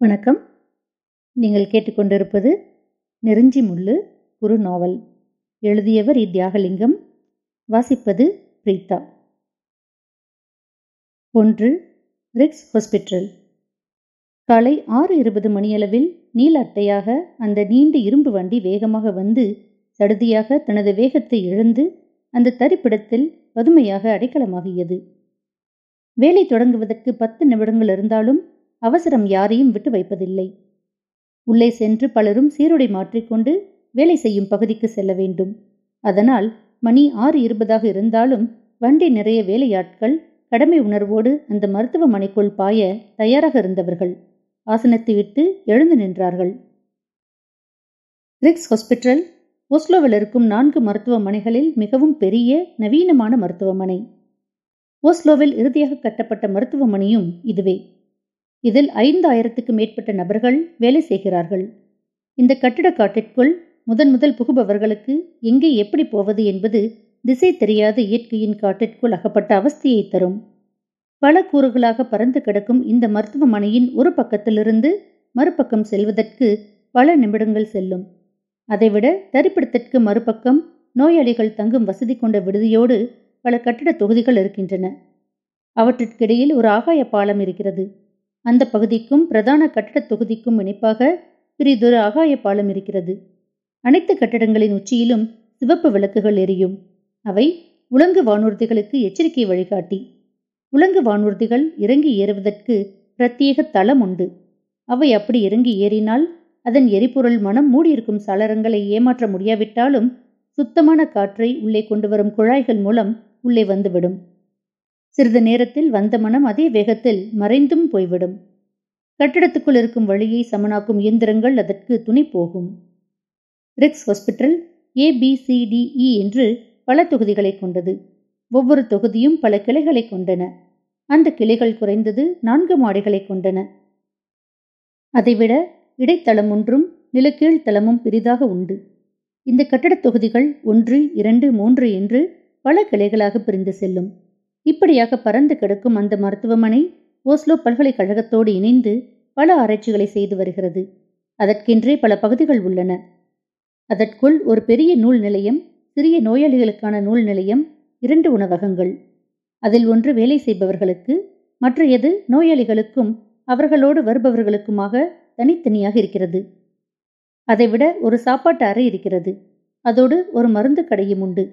வணக்கம். நீங்கள் கேட்டுக்கொண்டிருப்பது நெருஞ்சி முள்ளு குறு நாவல். எழுதியவர் இத்தியாகலிங்கம். தியாகலிங்கம் வாசிப்பது பிரீதா ஒன்று ரிக்ஸ் ஹாஸ்பிட்டல். காலை ஆறு இருபது மணியளவில் நீல அட்டையாக அந்த நீண்ட இரும்பு வண்டி வேகமாக வந்து சடுதியாக தனது வேகத்தை இழந்து அந்த தரிப்பிடத்தில் வதுமையாக அடைக்கலமாகியது. வேலை தொடங்குவதற்கு பத்து நிமிடங்கள் இருந்தாலும் அவசரம் யாரையும் விட்டு வைப்பதில்லை. உள்ளே சென்று பலரும் சீருடை மாற்றிக்கொண்டு வேலை செய்யும் பகுதிக்கு செல்ல வேண்டும். அதனால் மணி ஆறு இருபதாக இருந்தாலும் வண்டி நிறைய வேலையாட்கள் கடமை உணர்வோடு அந்த மருத்துவமனைக்குள் பாய தயாராக இருந்தவர்கள் ஆசனத்தை விட்டு எழுந்து நின்றார்கள். ரிக்ஸ் ஹாஸ்பிட்டல் ஓஸ்லோவில் இருக்கும் நான்கு மருத்துவமனைகளில் மிகவும் பெரிய நவீனமான மருத்துவமனை. ஓஸ்லோவில் இறுதியாக கட்டப்பட்ட மருத்துவமனையும் இதுவே. இதில் ஐந்தாயிரத்துக்கு மேற்பட்ட நபர்கள் வேலை செய்கிறார்கள். இந்த கட்டிட காட்டிற்குள் முதன் முதல் புகுபவர்களுக்கு எங்கே எப்படி போவது என்பது திசை தெரியாத இயற்கையின் காட்டிற்குள் அகப்பட்ட அவஸ்தையை தரும். பல கூறுகளாக பறந்து கிடக்கும் இந்த மருத்துவமனையின் ஒரு பக்கத்திலிருந்து மறுபக்கம் செல்வதற்கு பல நிமிடங்கள் செல்லும். அதைவிட தரிப்பிடத்திற்கு மறுபக்கம் நோயாளிகள் தங்கும் வசதி கொண்ட விடுதியோடு பல கட்டிட தொகுதிகள் இருக்கின்றன. அவற்றிற்கிடையில் ஒரு ஆகாய பாலம் இருக்கிறது. அந்த பகுதிக்கும் பிரதான கட்டிடத் தொகுதிக்கும் இணைப்பாக பிரிதொரு ஆகாய பாலம் இருக்கிறது. அனைத்து கட்டடங்களின் உச்சியிலும் சிவப்பு விளக்குகள் எரியும். அவை உலங்கு வானூர்திகளுக்கு எச்சரிக்கை வழிகாட்டி. உலங்கு வானூர்திகள் இறங்கி ஏறுவதற்கு பிரத்யேக தளம் உண்டு. அவை அப்படி இறங்கி ஏறினால் அதன் எரிபொருள் மனம் மூடியிருக்கும் சாளரங்களை ஏமாற்ற முடியாவிட்டாலும் சுத்தமான காற்றை உள்ளே கொண்டு வரும் குழாய்கள் மூலம் உள்ளே வந்துவிடும். சிறிது நேரத்தில் வந்த மனம் அதே வேகத்தில் மறைந்தும் போய்விடும். கட்டிடத்துக்குள் இருக்கும் வழியை சமனாக்கும் இயந்திரங்கள் அதற்கு துணை போகும். ரிக்ஸ் ஹாஸ்பிட்டல் ஏபிசிடிஇ e என்று பல தொகுதிகளை கொண்டது. ஒவ்வொரு தொகுதியும் பல கிளைகளை கொண்டன. அந்த கிளைகள் குறைந்தது நான்கு மாடிகளை கொண்டன. அதைவிட இடைத்தளம் ஒன்றும் நிலக்கீழ் தளமும் பெரிதாக உண்டு. இந்த கட்டடத் தொகுதிகள் ஒன்று இரண்டு மூன்று என்று பல கிளைகளாக பிரிந்து செல்லும். இப்படியாக பறந்து கிடக்கும் அந்த மருத்துவமனை ஓஸ்லோ பல்கலைக்கழகத்தோடு இணைந்து பல ஆராய்ச்சிகளை செய்து வருகிறது. அதற்கென்றே பல பகுதிகள் உள்ளன. அதற்குள் ஒரு பெரிய நூல் நிலையம் சிறிய நோயாளிகளுக்கான நூல் நிலையம் இரண்டு உணவகங்கள். அதில் ஒன்று வேலை செய்பவர்களுக்கு மற்றையது நோயாளிகளுக்கும் அவர்களோடு வருபவர்களுக்குமாக தனித்தனியாக இருக்கிறது. அதைவிட ஒரு சாப்பாட்டு அறை இருக்கிறது. அதோடு ஒரு மருந்து கடையும் உண்டு.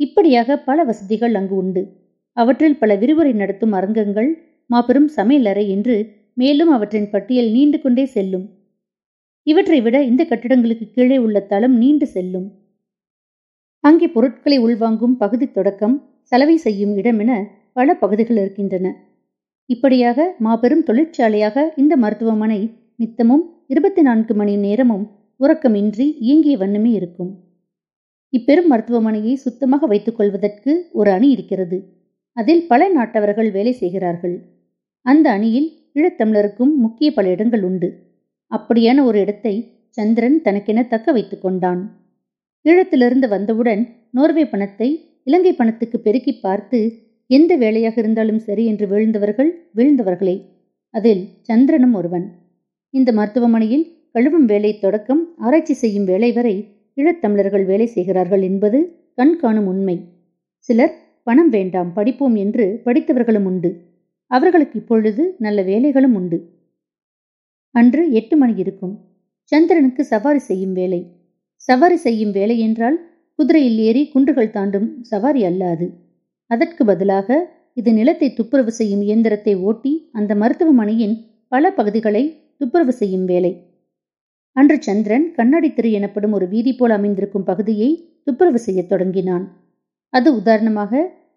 இப்படியாக பல வசதிகள் அங்கு உண்டு. அவற்றில் பல விரிவுரை நடத்தும் அரங்கங்கள் மாபெரும் சமையலறை என்று மேலும் அவற்றின் பட்டியல் நீண்டு கொண்டே செல்லும். இவற்றை விட இந்த கட்டிடங்களுக்கு கீழே உள்ள தளம் நீண்டு செல்லும். அங்கே பொருட்களை உள்வாங்கும் பகுதி தொடக்கம் சலவை செய்யும் இடம் என பல பகுதிகள் இருக்கின்றன. இப்படியாக மாபெரும் தொழிற்சாலையாக இந்த மருத்துவமனை நித்தமும் இருபத்தி நான்கு மணி நேரமும் உறக்கமின்றி இயங்கிய வண்ணமே இருக்கும். இப்பெரும் மருத்துவமனையை சுத்தமாக வைத்துக் கொள்வதற்கு ஒரு அணி இருக்கிறது. அதில் பல நாட்டவர்கள் வேலை செய்கிறார்கள். அந்த அணியில் ஈழத்தமிழருக்கும் முக்கிய பல இடங்கள் உண்டு. அப்படியான ஒரு இடத்தை சந்திரன் தனக்கென தக்க வைத்துக் கொண்டான். ஈழத்திலிருந்து வந்தவுடன் நோர்வே பணத்தை இலங்கை பணத்துக்கு பெருக்கி பார்த்து எந்த வேலையாக இருந்தாலும் சரி என்று வீழ்ந்தவர்கள் வீழ்ந்தவர்களே அதில் சந்திரனும் ஒருவன். இந்த மருத்துவமனையில் கழுவும் வேலை தொடக்கம் ஆராய்ச்சி செய்யும் வேலை வரை ஈழத்தமிழர்கள் வேலை செய்கிறார்கள் என்பது கண்காணும் உண்மை. சிலர் பணம் வேண்டாம் படிப்போம் என்று படித்தவர்களும் உண்டு. அவர்களுக்கு இப்பொழுது நல்ல வேலைகளும் உண்டு. அன்று எட்டு மணி இருக்கும். சந்திரனுக்கு சவாரி செய்யும் வேலை. சவாரி செய்யும் வேலை என்றால் குதிரையில் ஏறி குன்றுகள் தாண்டும் சவாரி அல்ல அது அதற்கு பதிலாக இது நிலத்தை துப்புரவு செய்யும் இயந்திரத்தை ஓட்டி அந்த மருத்துவமனையின் பல பகுதிகளை துப்புரவு செய்யும் வேலை. அன்று சந்திரன் கண்ணாடி திரு எனப்படும் ஒரு வீதி போல் அமைந்திருக்கும் பகுதியை துப்புரவு செய்யத் தொடங்கினான். அது உதாரணமாக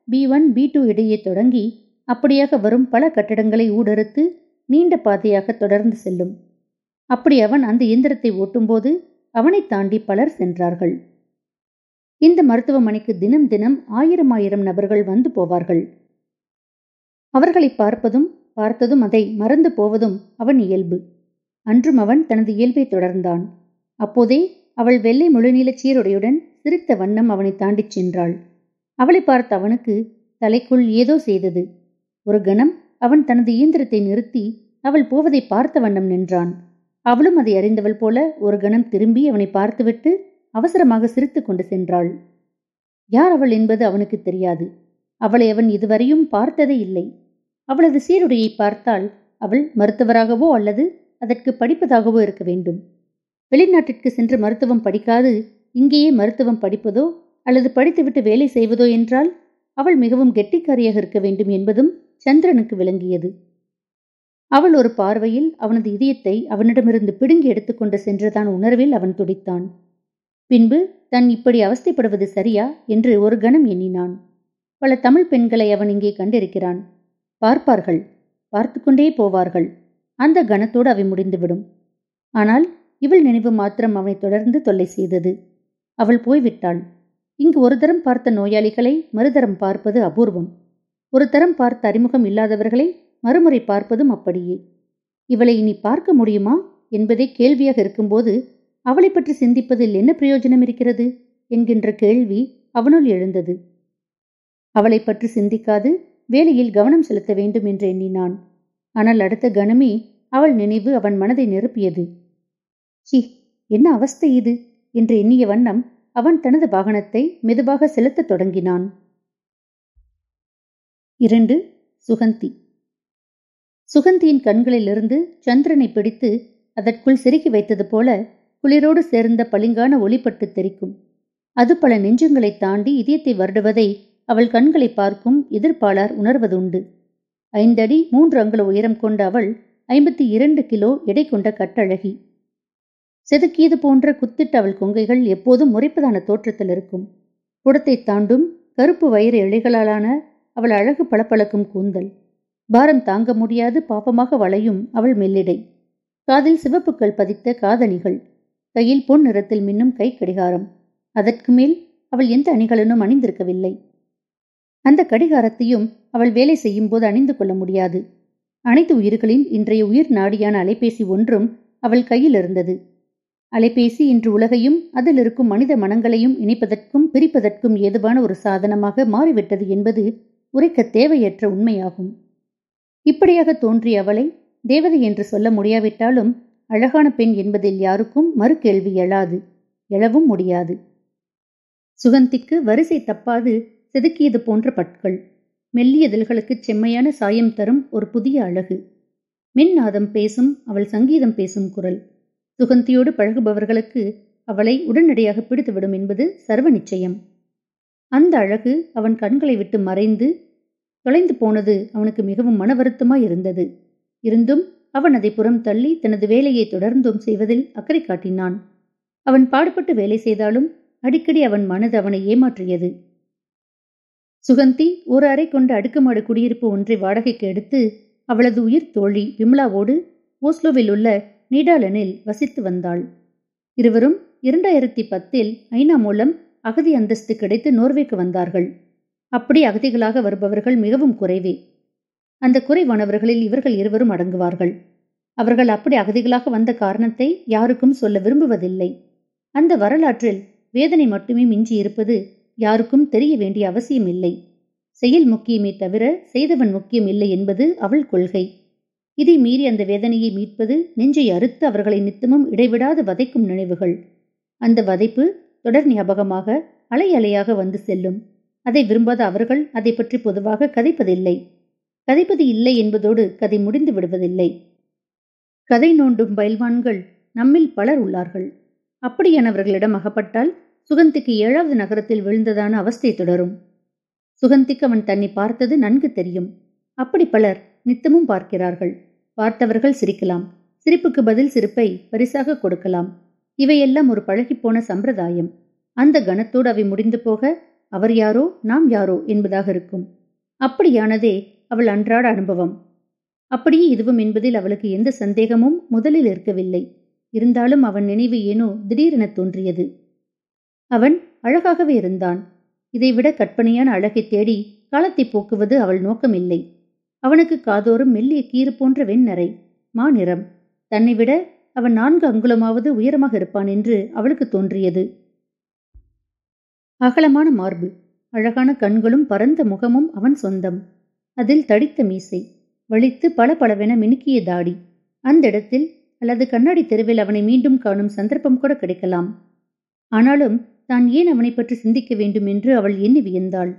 பி ஒன் பி டூ இடையே தொடங்கி அப்படியாக வரும் பல கட்டடங்களை ஊடறுத்து நீண்ட பாதையாக தொடர்ந்து செல்லும். அப்படி அவன் அந்த இயந்திரத்தை ஓட்டும்போது அவனை தாண்டி பலர் சென்றார்கள். இந்த மருத்துவமனைக்கு தினம் தினம் ஆயிரம் ஆயிரம் நபர்கள் வந்து போவார்கள். அவர்களை பார்ப்பதும் பார்த்ததும் அதை மறந்து போவதும் அவன் இயல்பு. அன்றும் அவன் தனது இயல்பை தொடர்ந்தான். அப்போதே அவள் வெள்ளை முழுநீளச் சீருடையுடன் சிரித்த வண்ணம் அவனை தாண்டிச் சென்றாள். அவளை பார்த்த அவனுக்கு தலைக்குள் ஏதோ செய்தது. ஒரு கணம் அவன் தனது இயந்திரத்தை நிறுத்தி அவள் போவதை பார்த்த வண்ணம் நின்றான். அவளும் அதை அறிந்தவள் போல ஒரு கணம் திரும்பி அவனை பார்த்துவிட்டு அவசரமாக சிரித்து கொண்டு சென்றாள். யார் அவள் என்பது அவனுக்கு தெரியாது. அவளை அவன் இதுவரையும் பார்த்ததே இல்லை. அவளது சீருடையை பார்த்தால் அவள் மருத்துவராகவோ அல்லது அதற்கு படிப்பதாகவோ இருக்க வேண்டும். வெளிநாட்டிற்கு சென்று மருத்துவம் படிக்காது இங்கேயே மருத்துவம் படிப்பதோ அல்லது படித்துவிட்டு வேலை செய்வதோ என்றால் அவள் மிகவும் கெட்டிக்காரியாக இருக்க வேண்டும் என்பதும் சந்திரனுக்கு விளங்கியது. அவள் ஒரு பார்வையில் அவனது இதயத்தை அவனிடமிருந்து பிடுங்கி எடுத்துக்கொண்டு சென்றதான் உணர்வில் அவன் துடித்தான். பின்பு தன் இப்படி அவஸ்தைப்படுவது சரியா என்று ஒரு கணம் எண்ணினான். பல தமிழ் பெண்களை அவன் இங்கே கண்டிருக்கிறான். பார்ப்பார்கள் பார்த்து கொண்டே போவார்கள். அந்த கணத்தோடு அவை முடிந்துவிடும். ஆனால் இவள் நினைவு மாத்திரம் அவனை தொடர்ந்து தொல்லை செய்தது. அவள் போய்விட்டாள். இங்கு ஒரு தரம் பார்த்த நோயாளிகளை மறுதரம் பார்ப்பது அபூர்வம். ஒரு தரம் பார்த்த அறிமுகம் இல்லாதவர்களை மறுமுறை பார்ப்பதும் அப்படியே. இவளை இனி பார்க்க முடியுமா? என்பதே கேள்வியாக இருக்கும்போது அவளை பற்றி சிந்திப்பதில் என்ன பிரயோஜனம் இருக்கிறது? என்கின்ற கேள்வி அவனுள் எழுந்தது. அவளை பற்றி சிந்திக்காது வேலையில் கவனம் செலுத்த வேண்டும் என்று எண்ணினான். ஆனால் அடுத்த கணமே அவள் நினைவு அவன் மனதை நிரப்பியது. சி என்ன அவஸ்தை இது? என்று எண்ணிய வண்ணம் அவன் தனது வாகனத்தை மெதுவாக செலுத்தத் தொடங்கினான். இரண்டு சுகந்தி. சுகந்தியின் கண்களிலிருந்து சந்திரனை பிடித்து அதற்குள் செருகி வைத்தது போல குளிரோடு சேர்ந்த பளிங்கான ஒளிப்பட்டு தெரிக்கும். அது பல நெஞ்சங்களை தாண்டி இதயத்தை வருடுவதை அவள் கண்களை பார்க்கும் எதிர்ப்பாளர் உணர்வதுண்டு. ஐந்தடி மூன்று அங்குல உயரம் கொண்ட அவள் ஐம்பத்தி இரண்டு கிலோ எடை கொண்ட கட்டழகி. செதுக்கியது போன்ற குத்திட்ட அவள் கொங்கைகள் எப்போதும் முறைப்பதான தோற்றத்தில் இருக்கும். குடத்தை தாண்டும் கருப்பு வயிறு இழைகளாலான அவள் அழகு பளபளக்கும் கூந்தல். பாரம் தாங்க முடியாது பாப்பமாக வளையும் அவள் மெல்லிடை. காதில் சிவப்புக்கள் பதித்த காதணிகள். கையில் பொன் நிறத்தில் மின்னும் கை கடிகாரம் அதற்கு மேல் அவள் எந்த அணிகளனும் அணிந்திருக்கவில்லை. அந்த கடிகாரத்தையும் அவள் வேலை செய்யும் போது அணிந்து கொள்ள முடியாது. அனைத்து உயிர்களின் இன்றைய உயிர் நாடியான அலைபேசி ஒன்றும் அவள் கையில் இருந்தது. அலைபேசி இன்று உலகையும் அதில் இருக்கும் மனித மனங்களையும் இணைப்பதற்கும் பிரிப்பதற்கும் ஏதுவான ஒரு சாதனமாக மாறிவிட்டது என்பது உரைக்க தேவையற்ற உண்மையாகும். இப்படியாக தோன்றிய அவளை தேவதை என்று சொல்ல முடியாவிட்டாலும் அழகான பெண் என்பதில் யாருக்கும் மறுகேள்வி எழாது எழவும் முடியாது. சுகந்திக்கு வரிசை தப்பாது செதுக்கியது போன்ற பட்கள் மெல்லியதழ்களுக்கு செம்மையான சாயம் தரும் ஒரு புதிய அழகு. மின்னாதம் பேசும் அவள் சங்கீதம் பேசும் குரல். சுகந்தியோடு பழகுபவர்களுக்கு அவளை உடனடியாக பிடித்துவிடும் என்பது சர்வ நிச்சயம். அந்த அழகு அவன் கண்களை விட்டு மறைந்து தொலைந்து போனது அவனுக்கு மிகவும் மன வருத்தமாய் இருந்தது. இருந்தும் அவன் அதை புறம் தள்ளி தனது வேலையை தொடர்ந்தும் செய்வதில் அக்கறை காட்டினான். அவன் பாடுபட்டு வேலை செய்தாலும் அடிக்கடி அவன் மனது அவனை ஏமாற்றியது. சுகந்தி ஒரு அறை கொண்ட அடுக்குமாடு குடியிருப்பு ஒன்றை வாடகைக்கு எடுத்து அவளது உயிர் தோழி விமலாவோடு ஓஸ்லோவில் உள்ள நீடாலனில் வசித்து வந்தாள். இருவரும் இரண்டாயிரத்தி பத்தில் ஐநா மூலம் அகதி அந்தஸ்து கிடைத்து நோர்வேக்கு வந்தார்கள். அப்படி அகதிகளாக வருபவர்கள் மிகவும் குறைவே. அந்த குறைவானவர்களில் இவர்கள் இருவரும் அடங்குவார்கள். அவர்கள் அப்படி அகதிகளாக வந்த காரணத்தை யாருக்கும் சொல்ல விரும்புவதில்லை. அந்த வரலாற்றில் வேதனை மட்டுமே மிஞ்சி இருப்பது யாருக்கும் தெரிய வேண்டிய அவசியம் இல்லை செயல் முக்கியமே தவிர செய்தவன் முக்கியம் இல்லை என்பது அவள் கொள்கை. இதை மீறி அந்த வேதனையை மீட்பது நெஞ்சை அறுத்து அவர்களை நித்தமும் இடைவிடாது வதைக்கும் நினைவுகள். அந்த வதைப்பு தொடர் ஞாபகமாக அலை அலையாக வந்து செல்லும். அதை விரும்பாத அவர்கள் அதை பற்றி பொதுவாக கதைப்பதில்லை. கதைப்பது இல்லை என்பதோடு கதை முடிந்து விடுவதில்லை. கதை நோண்டும் பயில்வான்கள் நம்மில் பலர் உள்ளார்கள். அப்படியானவர்களிடம் அகப்பட்டால் சுகந்திக்கு ஏழாவது நகரத்தில் விழுந்ததான அவஸ்தை தொடரும். சுகந்திக்கு அவன் தன்னை பார்த்தது நன்கு தெரியும். அப்படி பலர் நித்தமும் பார்க்கிறார்கள். பார்த்தவர்கள் சிரிக்கலாம். சிரிப்புக்கு பதில் சிரிப்பை பரிசாக கொடுக்கலாம். இவையெல்லாம் ஒரு பழகிப்போன சம்பிரதாயம். அந்த கணத்தோடு அவை முடிந்து போக அவர் யாரோ நாம் யாரோ? என்பதாக இருக்கும். அப்படியானதே அவள் அன்றாட அனுபவம். அப்படியே இதுவும் என்பதில் அவளுக்கு எந்த சந்தேகமும் முதலில் இருக்கவில்லை. இருந்தாலும் அவன் நினைவு ஏனோ திடீரென தோன்றியது. அவன் அழகாகவே இருந்தான். இதைவிட கற்பனையான அழகை தேடி காலத்தை போக்குவது அவள் நோக்கமில்லை. அவனுக்கு காதோறும் மெல்லிய கீறு போன்ற வெண்ணறை மாநிறம். தன்னை விட அவன் நான்கு அங்குலமாவது உயரமாக இருப்பான் என்று அவளுக்கு தோன்றியது. அகலமான மார்பு அழகான கண்களும் பரந்த முகமும் அவன் சொந்தம். அதில் தடித்த மீசை வலித்து பலவென மினுக்கிய தாடி. அந்த இடத்தில் அல்லது கண்ணாடி தெருவில் அவனை மீண்டும் காணும் சந்தர்ப்பம் கூட கிடைக்கலாம். ஆனாலும் தான் ஏன் அவனை பற்றி சிந்திக்க வேண்டும் என்று அவள் எண்ணி வியந்தாள்.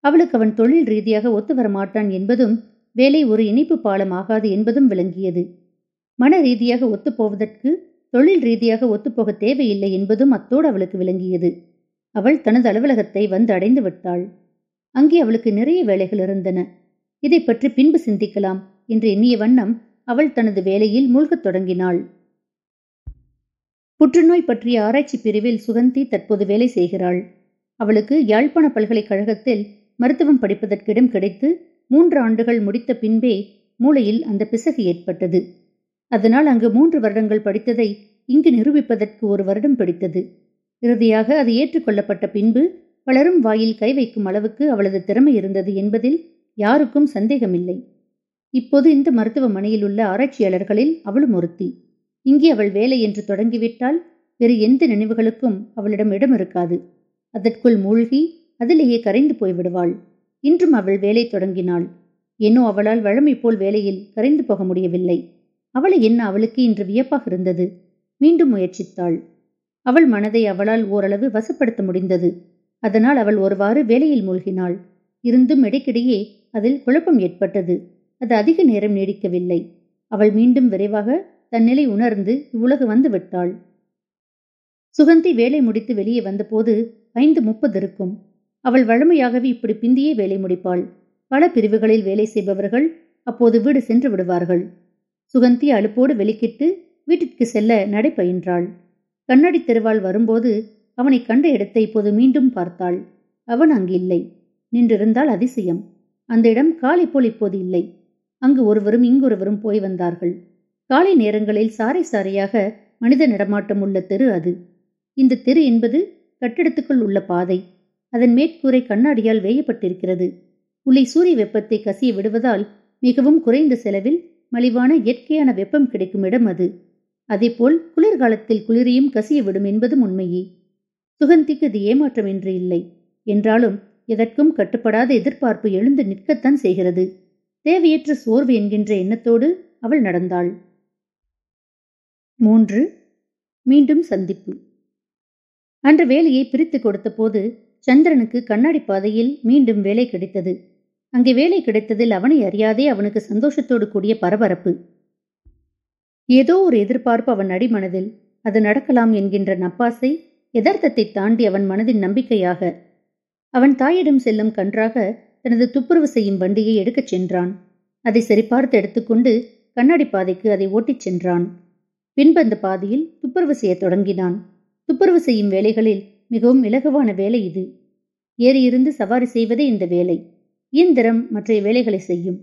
அவளுக்கு அவன் தொழில் ரீதியாக ஒத்து வர மாட்டான் என்பதும் வேலை ஒரு இணைப்பு பாலம் ஆகாது என்பதும் விளங்கியது. மன ரீதியாக ஒத்துப்போவதற்கு தொழில் ரீதியாக ஒத்துப்போக தேவையில்லை என்பதும் அத்தோடு அவளுக்கு விளங்கியது. அவள் தனது அலுவலகத்தை வந்து அடைந்து விட்டாள். அங்கே அவளுக்கு நிறைய வேலைகள் இருந்தன. இதை பற்றி பின்பு சிந்திக்கலாம். என்று எண்ணிய வண்ணம் அவள் தனது வேலையில் மூழ்கத் தொடங்கினாள். புற்றுநோய் பற்றிய ஆராய்ச்சி பிரிவில் சுகந்தி தற்போது வேலை செய்கிறாள். அவளுக்கு யாழ்ப்பாண பல்கலைக்கழகத்தில் மருத்துவம் படிப்பதற்கு இடம் கிடைத்து மூன்று ஆண்டுகள் முடித்த பின்பே மூளையில் அந்த பிசகு ஏற்பட்டது. அதனால் அங்கு மூன்று வருடங்கள் படித்ததை இங்கு நிரூபிப்பதற்கு ஒரு வருடம் பிடித்தது. இறுதியாக அது ஏற்றுக்கொள்ளப்பட்ட பின்பு பலரும் வாயில் கை வைக்கும் அளவுக்கு அவளது திறமை இருந்தது என்பதில் யாருக்கும் சந்தேகமில்லை. இப்போது இந்த மருத்துவமனையில் உள்ள ஆராய்ச்சியாளர்களில் அவளும் ஒருத்தி. இங்கே அவள் வேலை என்று தொடங்கிவிட்டால் வேறு எந்த நினைவுகளுக்கும் அவளிடம் இடம் இருக்காது. அதற்குள் மூழ்கி அதிலேயே கரைந்து போய்விடுவாள். இன்றும் அவள் வேலை தொடங்கினாள். என்னோ அவளால் வழமை போல் வேலையில் கரைந்து போக முடியவில்லை. அவளை என்ன அவளுக்கு இன்று வியப்பாக இருந்தது. மீண்டும் முயற்சித்தாள். அவள் மனதை அவளால் ஓரளவு வசப்படுத்த முடிந்தது. அதனால் அவள் ஒருவாறு வேலையில் மூழ்கினாள். இருந்தும் இடைக்கிடையே அதில் குழப்பம் ஏற்பட்டது. அது அதிக நேரம் நீடிக்கவில்லை. அவள் மீண்டும் விரைவாக தன் நிலை உணர்ந்து இவ்வுலகு வந்து விட்டாள். சுகந்தி வேலை முடித்து வெளியே வந்தபோது ஐந்து முப்பது இருக்கும். அவள் வழமையாகவே இப்படி பிந்தியே வேலை முடிப்பாள். பல பிரிவுகளில் வேலை செய்பவர்கள் அப்போது வீடு சென்று விடுவார்கள். சுகந்தி அலுப்போடு வெளிக்கிட்டு வீட்டிற்கு செல்ல நடை பயின்றாள் கண்ணாடி தெருவாள் வரும்போது அவனை கண்ட இடத்தை இப்போது மீண்டும் பார்த்தாள். அவன் அங்கு இல்லை. நின்றிருந்தால் அதிசயம். அந்த இடம் காலை போல் இப்போது இல்லை. அங்கு ஒருவரும் இங்கொருவரும் போய் வந்தார்கள். காலை நேரங்களில் சாரை சாரையாக மனித நடமாட்டம் உள்ள தெரு அது. இந்த தெரு என்பது கட்டிடத்துக்குள் உள்ள பாதை. அதன் மேற்கூரை கண்ணாடியால் வேயப்பட்டிருக்கிறது. உள்ளே சூரிய வெப்பத்தை கசிய விடுவதால் மிகவும் குறைந்த செலவில் மலிவான இயற்கையான வெப்பம் கிடைக்கும் இடம் அது. அதேபோல் குளிர்காலத்தில் குளிரையும் கசிய விடும் என்பதும் உண்மையே. சுகந்திக்கு அது ஏமாற்றம் என்று இல்லை. என்றாலும் எதற்கும் கட்டுப்படாத எதிர்பார்ப்பு எழுந்து நிற்கத்தான் செய்கிறது. தேவையற்ற சோர்வு என்கின்ற எண்ணத்தோடு அவள் நடந்தாள். மூன்று. மீண்டும் சந்திப்பு. அன்று வேலையை பிரித்து கொடுத்தபோது சந்திரனுக்கு கண்ணாடி பாதையில் மீண்டும் வேலை கிடைத்தது. அங்கே வேலை கிடைத்ததில் அவனை அறியாதே அவனுக்கு சந்தோஷத்தோடு கூடிய பரபரப்பு. ஏதோ ஒரு எதிர்பார்ப்பு அவன் அடிமனதில் அது நடக்கலாம் என்கின்ற நப்பாசை யதார்த்தத்தை தாண்டி அவன் மனதின் நம்பிக்கையாக அவன் தாயிடம் செல்லும் கன்றாக தனது துப்புரவு செய்யும் வண்டியை எடுக்கச் சென்றான். அதை சரிபார்த்து எடுத்துக்கொண்டு கண்ணாடி பாதைக்கு அதை ஓட்டிச் சென்றான். பின்பு அந்த பாதையில் துப்புரவு செய்யத் தொடங்கினான். துப்புரவு செய்யும் வேலைகளில் மிகவும் இலகுவான வேலை இது. ஏறியிருந்து சவாரி செய்வதே இந்த வேலை. இயந்திரம் மற்ற வேலைகளை செய்யும்.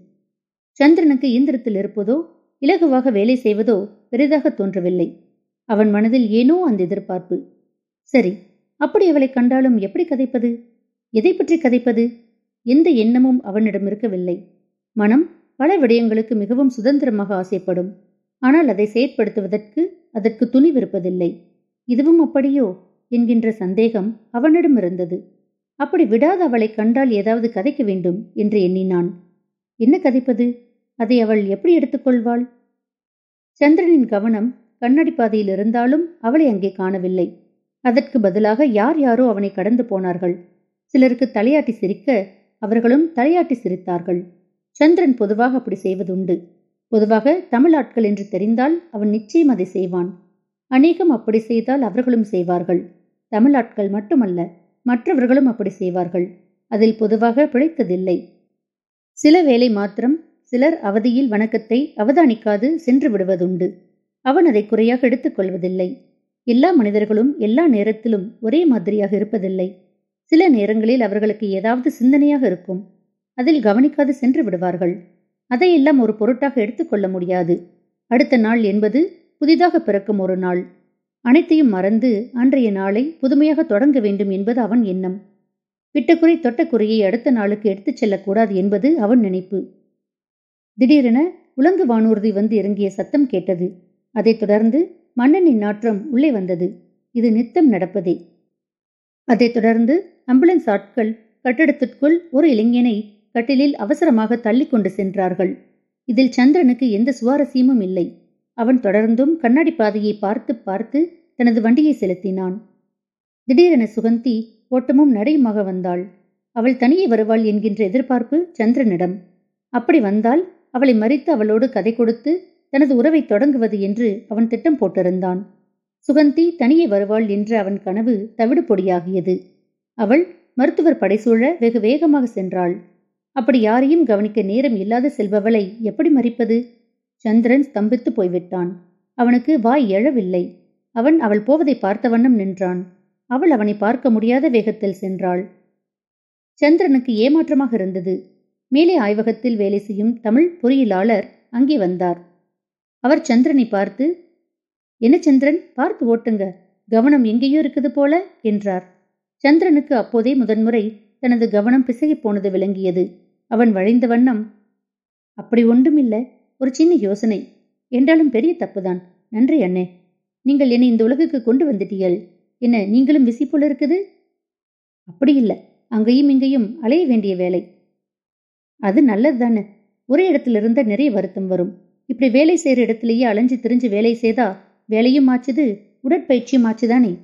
சந்திரனுக்கு இயந்திரத்தில் இருப்பதோ இலகுவாக வேலை செய்வதோ பெரிதாக தோன்றவில்லை. அவன் மனதில் ஏனோ அந்த எதிர்பார்ப்பு. சரி அப்படி அவளை கண்டாலும் எப்படி கதைப்பது? எதை பற்றி கதைப்பது? எந்த எண்ணமும் அவனிடம் இருக்கவில்லை. மனம் பல விடயங்களுக்கு மிகவும் சுதந்திரமாக ஆசைப்படும். ஆனால் அதை செயற்படுத்துவதற்கு அதற்கு துணிவிருப்பதில்லை. இதுவும் அப்படியோ? என்கின்ற சந்தேகம் அவனிடம் இருந்தது. அப்படி விடாத அவளை கண்டால் ஏதாவது கதைக்க வேண்டும் என்று எண்ணினான். என்ன கதைப்பது? அதை அவள் எப்படி எடுத்துக்கொள்வாள் சந்திரனின் கவனம் கண்ணாடி பாதையில் இருந்தாலும் அவளை அங்கே காணவில்லை. அதற்கு பதிலாக யார் யாரோ அவனை கடந்து போனார்கள். சிலருக்கு தலையாட்டி சிரிக்க அவர்களும் தலையாட்டி சிரித்தார்கள். சந்திரன் பொதுவாக அப்படி செய்வதுண்டு. பொதுவாக தமிழ் ஆட்கள் என்று தெரிந்தால் அவன் நிச்சயம் அதை செய்வான். அநேகம் அப்படி செய்தால் அவர்களும் செய்வார்கள். தமிழ் ஆட்கள் மட்டுமல்ல மற்றவர்களும் அப்படி செய்வார்கள். அதில் பொதுவாக பிழைத்ததில்லை. சில வேலை மாத்திரம் சிலர் அவதியில் வணக்கத்தை அவதானிக்காது சென்று விடுவதுண்டு. அவன் அதை குறையாக எடுத்துக்கொள்வதில்லை எல்லா மனிதர்களும் எல்லா நேரத்திலும் ஒரே மாதிரியாக இருப்பதில்லை. சில நேரங்களில் அவர்களுக்கு ஏதாவது சிந்தனையாக இருக்கும். அதில் கவனிக்காது சென்று விடுவார்கள். அதையெல்லாம் ஒரு பொருட்டாக எடுத்துக்கொள்ள முடியாது. அடுத்த நாள் என்பது புதிதாக பிறக்கும் ஒரு நாள். அனைத்தையும் மறந்து அன்றைய நாளை புதுமையாக தொடங்க வேண்டும் என்பது அவன் எண்ணம். விட்டக்குறை தொட்டக்குறையை அடுத்த நாளுக்கு எடுத்துச் செல்லக்கூடாது என்பது அவன் நினைப்பு. திடீரென உலங்கு வானூர்தி வந்து இறங்கிய சத்தம் கேட்டது. அதைத் தொடர்ந்து மன்னனின் நாற்றம் உள்ளே வந்தது. இது நித்தம் நடப்பதே. அதைத் தொடர்ந்து அம்புலன்ஸ் ஆட்கள் கட்டடத்திற்குள் ஒரு இளைஞனை கட்டிலில் அவசரமாக தள்ளி கொண்டு சென்றார்கள். இதில் சந்திரனுக்கு எந்த சுவாரஸ்யமும் இல்லை. அவன் தொடர்ந்தும் கண்ணாடி பாதையை பார்த்து பார்த்து தனது வண்டியை செலுத்தினான். திடீரென சுகந்தி ஓட்டமும் நடையுமாக வந்தாள். அவள் தனியே வருவாள் என்கின்ற எதிர்பார்ப்பு சந்திரனிடம். அப்படி வந்தால் அவளை மறித்து அவளோடு கதை கொடுத்து தனது உறவை தொடங்குவது என்று அவன் திட்டம் போட்டிருந்தான். சுகந்தி தனியே வருவாள் என்ற அவன் கனவு தவிடு பொடியாகியது அவள் மருத்துவர் படைசூழ வெகு வேகமாக சென்றாள். அப்படி யாரையும் கவனிக்க நேரம் இல்லாத செல்பவளை எப்படி மறிப்பது? சந்திரன் ஸ்தம்பித்து போய்விட்டான். அவனுக்கு வாய் எழவில்லை. அவன் அவள் போவதை பார்த்த வண்ணம் நின்றான். அவள் அவனை பார்க்க முடியாத வேகத்தில் சென்றாள். சந்திரனுக்கு ஏமாற்றமாக இருந்தது. மேலே ஆய்வகத்தில் வேலை செய்யும் தமிழ் பொறியியலாளர் அங்கே வந்தார். அவர் சந்திரனை பார்த்து என்ன சந்திரன்? பார்த்து ஓட்டுங்க. கவனம் எங்கேயோ இருக்குது போல என்றார். சந்திரனுக்கு அப்போதே முதன்முறை தனது கவனம் பிசகி போனது விளங்கியது. அவன் வழிந்த வண்ணம் அப்படி ஒன்றுமில்லை. ஒரு சின்ன யோசனை. என்றாலும் பெரிய தப்புதான். நன்றி அண்ணே. நீங்கள் என்னை இந்த உலகுக்கு கொண்டு வந்துட்டீர்கள். என்ன நீங்களும் விசி போல இருக்குது? அப்படி இல்லை. அங்கேயும் இங்கேயும் அலைய வேண்டிய வேலை. அது நல்லது தானே ஒரே இடத்துல இருந்த நிறைய வருத்தம் வரும். இப்படி வேலை செய்யற இடத்துலயே அலைஞ்சு திரிஞ்சு வேலை செய்தா வேலையும் ஆச்சுது உடற்பயிற்சியும் ஆச்சுதானே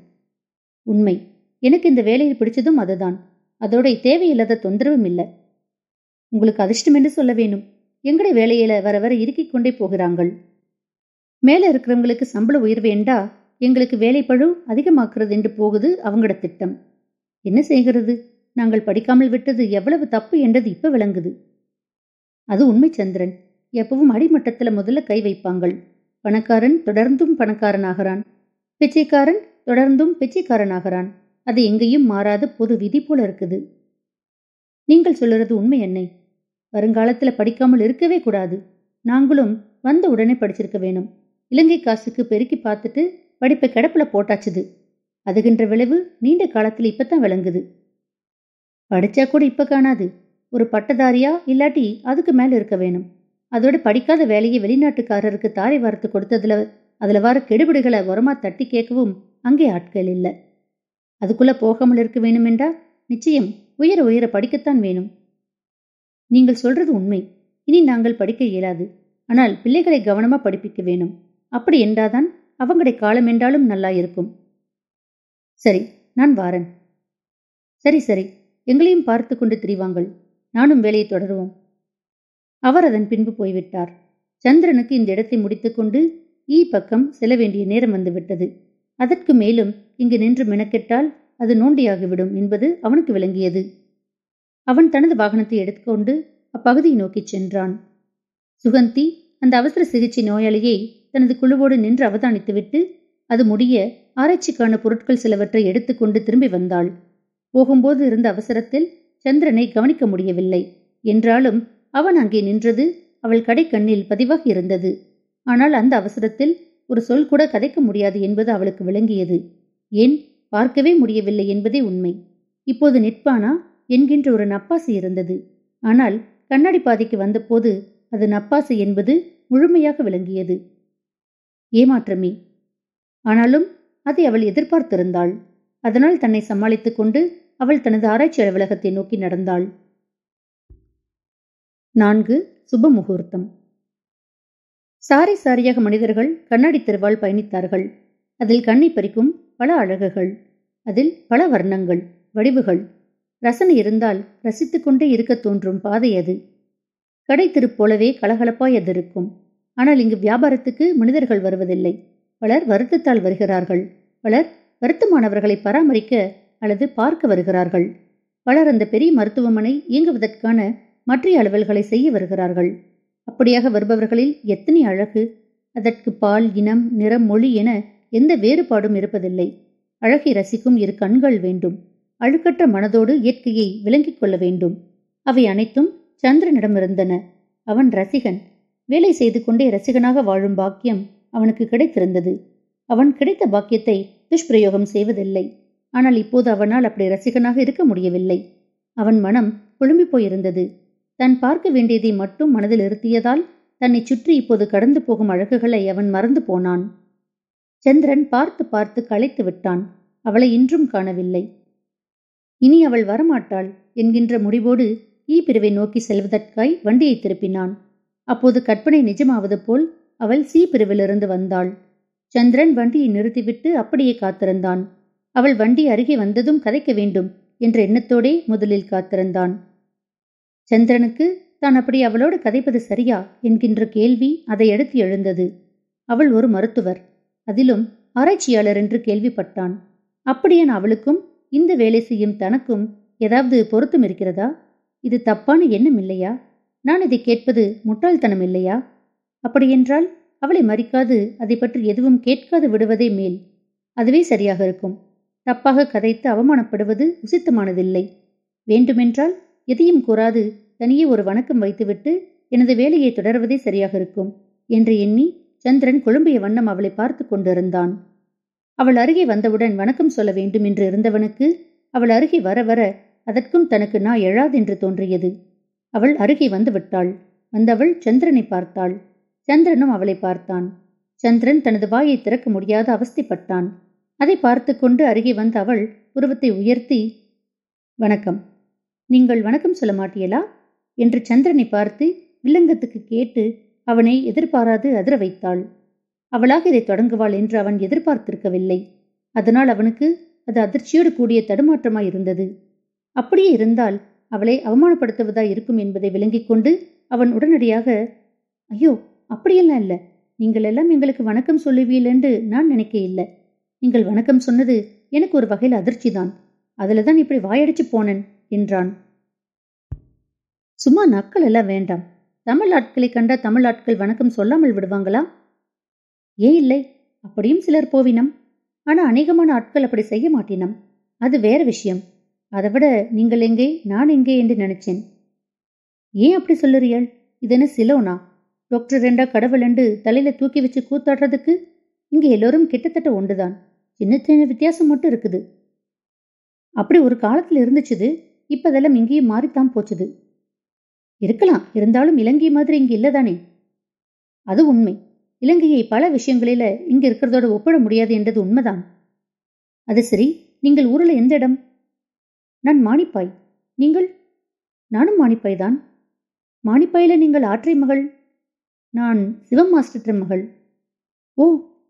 உண்மை. எனக்கு இந்த வேலையை பிடிச்சதும் அதுதான். அதோட தேவையில்லாத தொந்தரவும் இல்லை. உங்களுக்கு அதிர்ஷ்டம் என்று சொல்ல வேணும். எங்கட வேலையில வர வர இறுக்கிக் கொண்டே போகிறாங்கள்? மேல இருக்கிறவங்களுக்கு சம்பள உயர் வேண்டா எங்களுக்கு வேலை அதிகமாக்குறது என்று போகுது அவங்களோட திட்டம். என்ன செய்கிறது? நாங்கள் படிக்காமல் விட்டது எவ்வளவு தப்பு என்றது இப்ப விளங்குது. அது உண்மை சந்திரன். எப்பவும் அடிமட்டத்துல முதல்ல கை வைப்பாங்கள். பணக்காரன் தொடர்ந்தும் பணக்காரனாகிறான். பிச்சைக்காரன் தொடர்ந்தும் பிச்சைக்காரனாகிறான். அது எங்கேயும் மாறாத பொது விதி போல இருக்குது. நீங்கள் சொல்லுறது உண்மை என்னை? வருங்காலத்துல படிக்காமல் இருக்கவே கூடாது. நாங்களும் வந்த உடனே படிச்சிருக்க வேணும். இலங்கை காசுக்கு பெருக்கி பார்த்துட்டு படிப்பை கிடப்புல போட்டாச்சுது. அதுகின்ற விளைவு நீண்ட காலத்தில் இப்பத்தான் விளங்குது. படிச்சா கூட இப்ப காணாது. ஒரு பட்டதாரியா இல்லாட்டி அதுக்கு மேல இருக்க வேணும். அதோட படிக்காத வேலையை வெளிநாட்டுக்காரருக்கு தாரை வாரத்து கொடுத்ததுல அதுல வர கெடுபிடுகளை உரமா தட்டி கேட்கவும் அங்கே ஆட்கள் இல்லை. அதுக்குள்ள போகாமல் இருக்க வேணுமென்றா நிச்சயம் உயர உயர படிக்கத்தான் வேணும். நீங்கள் சொல்றது உண்மை. இனி நாங்கள் படிக்க இயலாது. ஆனால் பிள்ளைகளை கவனமா படிப்பிக்க வேணும். அப்படி என்றாதான் அவங்களுடைய காலம் என்றாலும் நல்லா இருக்கும். சரி நான் வாரன். சரி சரி. எங்களையும் பார்த்து கொண்டு திரிவாங்கள். நானும் வேலையை தொடருவோம். அவர் அதன் பின்பு போய்விட்டார். சந்திரனுக்கு இந்த இடத்தை முடித்துக்கொண்டு ஈ பக்கம் செல்ல வேண்டிய நேரம் வந்துவிட்டது. அதற்கு மேலும் இங்கு நின்று மெனக்கெட்டால் அது நோண்டியாகிவிடும் என்பது அவனுக்கு விளங்கியது. அவன் தனது வாகனத்தை எடுத்துக்கொண்டு அப்பகுதியை நோக்கிச் சென்றான். சுகந்தி அந்த அவசர சிகிச்சை நோயாளியை தனது குழுவோடு நின்று அவதானித்துவிட்டு அது முடிய ஆராய்ச்சிக்கான பொருட்கள் சிலவற்றை எடுத்துக்கொண்டு திரும்பி வந்தாள். போகும்போது இருந்த அவசரத்தில் சந்திரனை கவனிக்க முடியவில்லை. என்றாலும் அவன் அங்கே நின்றது அவள் கடை கண்ணில் பதிவாகி இருந்தது. ஆனால் அந்த அவசரத்தில் ஒரு சொல் கூட கதைக்க முடியாது என்பது அவளுக்கு விளங்கியது. ஏன்? பார்க்கவே முடியவில்லை என்பதே உண்மை. இப்போது நிற்பானா? என்கின்ற ஒரு நப்பாசு இருந்தது. ஆனால் கண்ணாடி பாதைக்கு வந்தபோது அது நப்பாசு என்பது முழுமையாக விளங்கியது. ஏமாற்றமே. ஆனாலும் அதை அவள் எதிர்பார்த்திருந்தாள். அதனால் தன்னை சமாளித்துக் கொண்டு அவள் தனது ஆராய்ச்சி அலுவலகத்தை நோக்கி நடந்தாள். நான்கு சுப முகூர்த்தம். சாரி சாரியாக மனிதர்கள் கண்ணாடி தெருவால் பயணித்தார்கள். அதில் கண்ணை பறிக்கும் பல அழகுகள் அதில் பல வர்ணங்கள் வடிவுகள். ரசனை இருந்தால் ரசித்துக்கொண்டே இருக்க தோன்றும் பாதை அது. கடை திருப்போலவே கலகலப்பாய் அது இருக்கும். ஆனால் இங்கு வியாபாரத்துக்கு மனிதர்கள் வருவதில்லை. பலர் வருத்தத்தால் வருகிறார்கள். பலர் வருத்தமானவர்களை பராமரிக்க அல்லது பார்க்க வருகிறார்கள். பலர் அந்த பெரிய மருத்துவமனை இயங்குவதற்கான மற்ற அலுவல்களை செய்ய வருகிறார்கள். அப்படியாக வருபவர்களில் எத்தனை அழகு. அதற்கு பால் இனம் நிறம் மொழி என எந்த வேறுபாடும் இருப்பதில்லை. அழகை ரசிக்கும் இரு கண்கள் வேண்டும். அழுக்கற்ற மனதோடு இயற்கையை விளங்கிக் கொள்ள வேண்டும். அவை அனைத்தும் சந்திரனிடமிருந்தன. அவன் ரசிகன். வேலை செய்து கொண்டே ரசிகனாக வாழும் பாக்கியம் அவனுக்கு கிடைத்திருந்தது. அவன் கிடைத்த பாக்கியத்தை துஷ்பிரயோகம் செய்வதில்லை. ஆனால் இப்போது அவனால் அப்படி ரசிகனாக இருக்க முடியவில்லை. அவன் மனம் குழும்பி போயிருந்தது. தன் பார்க்க வேண்டியதை மட்டும் மனதில் இருத்தியதால் தன்னை சுற்றி இப்போது கடந்து போகும் அழகுகளை அவன் மறந்து போனான். சந்திரன் பார்த்து பார்த்து களைத்து விட்டான். அவளை இன்றும் காணவில்லை. இனி அவள் வரமாட்டாள் என்கின்ற முடிவோடு ஈ பிரிவை நோக்கி செல்வதற்காய் வண்டியை திருப்பினான். அப்போது கற்பனை நிஜமாவது போல் அவள் சி பிரிவிலிருந்து வந்தாள். சந்திரன் வண்டியை நிறுத்திவிட்டு அப்படியே காத்திருந்தான். அவள் வண்டி அருகே வந்ததும் கதைக்க வேண்டும் என்ற எண்ணத்தோடே முதலில் காத்திருந்தான். சந்திரனுக்கு தான் அப்படி அவளோடு கதைப்பது சரியா என்கின்ற கேள்வி அதை எடுத்து எழுந்தது. அவள் ஒரு மருத்துவர். அதிலும் ஆராய்ச்சியாளர் என்று கேள்விப்பட்டான். அப்படியான் அவளுக்கும் இந்த வேலை செய்யும் தனக்கும் ஏதாவது பொருத்தம் இருக்கிறதா? இது தப்பான எண்ணம் இல்லையா? நான் இதை கேட்பது முட்டாள்தனம் இல்லையா? அப்படியென்றால் அவளை மறிக்காது அதை பற்றி எதுவும் கேட்காது விடுவதே மேல். அதுவே சரியாக இருக்கும். தப்பாக கதைத்து அவமானப்படுவது உசித்தமானதில்லை. வேண்டுமென்றால் எதையும் கூறாது தனியே ஒரு வணக்கம் வைத்துவிட்டு எனது வேலையை தொடர்வதே சரியாக இருக்கும் என்று எண்ணி சந்திரன் குழம்பிய வண்ணம் அவளை பார்த்து கொண்டிருந்தான். அவள் அருகே வந்தவுடன் வணக்கம் சொல்ல வேண்டும் என்று இருந்தவனுக்கு அவள் அருகே வர வர அதற்கும் தனக்கு நான் எழாதென்று தோன்றியது. அவள் அருகே வந்து விட்டாள். வந்தவள் சந்திரனை பார்த்தாள். சந்திரனும் அவளை பார்த்தான். சந்திரன் தனது வாயை திறக்க முடியாத அவஸ்தைப்பட்டான். அதை பார்த்து கொண்டு அருகே வந்த அவள் உருவத்தை உயர்த்தி வணக்கம். நீங்கள் வணக்கம் சொல்ல மாட்டியலா என்று சந்திரனை பார்த்து வில்லங்கத்துக்கு கேட்டு அவனை எதிர்பாராது அதிர வைத்தாள். அவளாக இதை தொடங்குவாள் என்று அவன் எதிர்பார்த்திருக்கவில்லை. அதனால் அவனுக்கு அது அதிர்ச்சியோடு கூடிய தடுமாற்றமாய் இருந்தது. அப்படியே இருந்தால் அவளை அவமானப்படுத்துவதாய் இருக்கும் என்பதை விளங்கிக் கொண்டு அவன் உடனடியாக ஐயோ அப்படியெல்லாம் இல்லை. நீங்கள் எல்லாம் எங்களுக்கு வணக்கம் சொல்லுவீள் என்று நான் நினைக்க இல்லை. நீங்கள் வணக்கம் சொன்னது எனக்கு ஒரு வகையில் அதிர்ச்சி தான் அதில் தான் இப்படி வாயடிச்சு போனேன் என்றான். சும்மா நக்கள் எல்லாம் வேண்டாம். தமிழ் ஆட்களை கண்ட தமிழ் ஆட்கள் வணக்கம் சொல்லாமல் விடுவாங்களா? ஏன் இல்லை அப்படியும் சிலர் போவினம். ஆனா அநேகமான ஆட்கள் அப்படி செய்ய மாட்டினம். அது வேற விஷயம். அதை விட நீங்கள் எங்கே நான் எங்கே என்று நினைச்சேன். ஏன் அப்படி சொல்லுறியாள் இது சிலோனா? டாக்டர் ரெண்டா கடவுள் என்று தலையில தூக்கி வச்சு கூத்தாடுறதுக்கு? இங்க எல்லோரும் கிட்டத்தட்ட ஒன்றுதான். சின்ன சின்ன வித்தியாசம் மட்டும் இருக்குது. அப்படி ஒரு காலத்துல இருந்துச்சுது. இப்ப அதெல்லாம் இங்கேயும் மாறித்தான் போச்சுது. இருக்கலாம். இருந்தாலும் இலங்கை மாதிரி இங்க இல்லதானே? அது உண்மை. இலங்கையை பல விஷயங்களில இங்க இருக்கிறதோட ஒப்பிட முடியாது என்றது உண்மைதான் அது சரி நீங்கள் ஊரில் எந்த இடம்? நான் மாணிப்பாய் நீங்கள்? நானும் மாணிப்பாய் தான் மாணிப்பாயில நீங்கள் ஆற்றை மகள்? நான் சிவம் மாஸ்டர் மகள். ஓ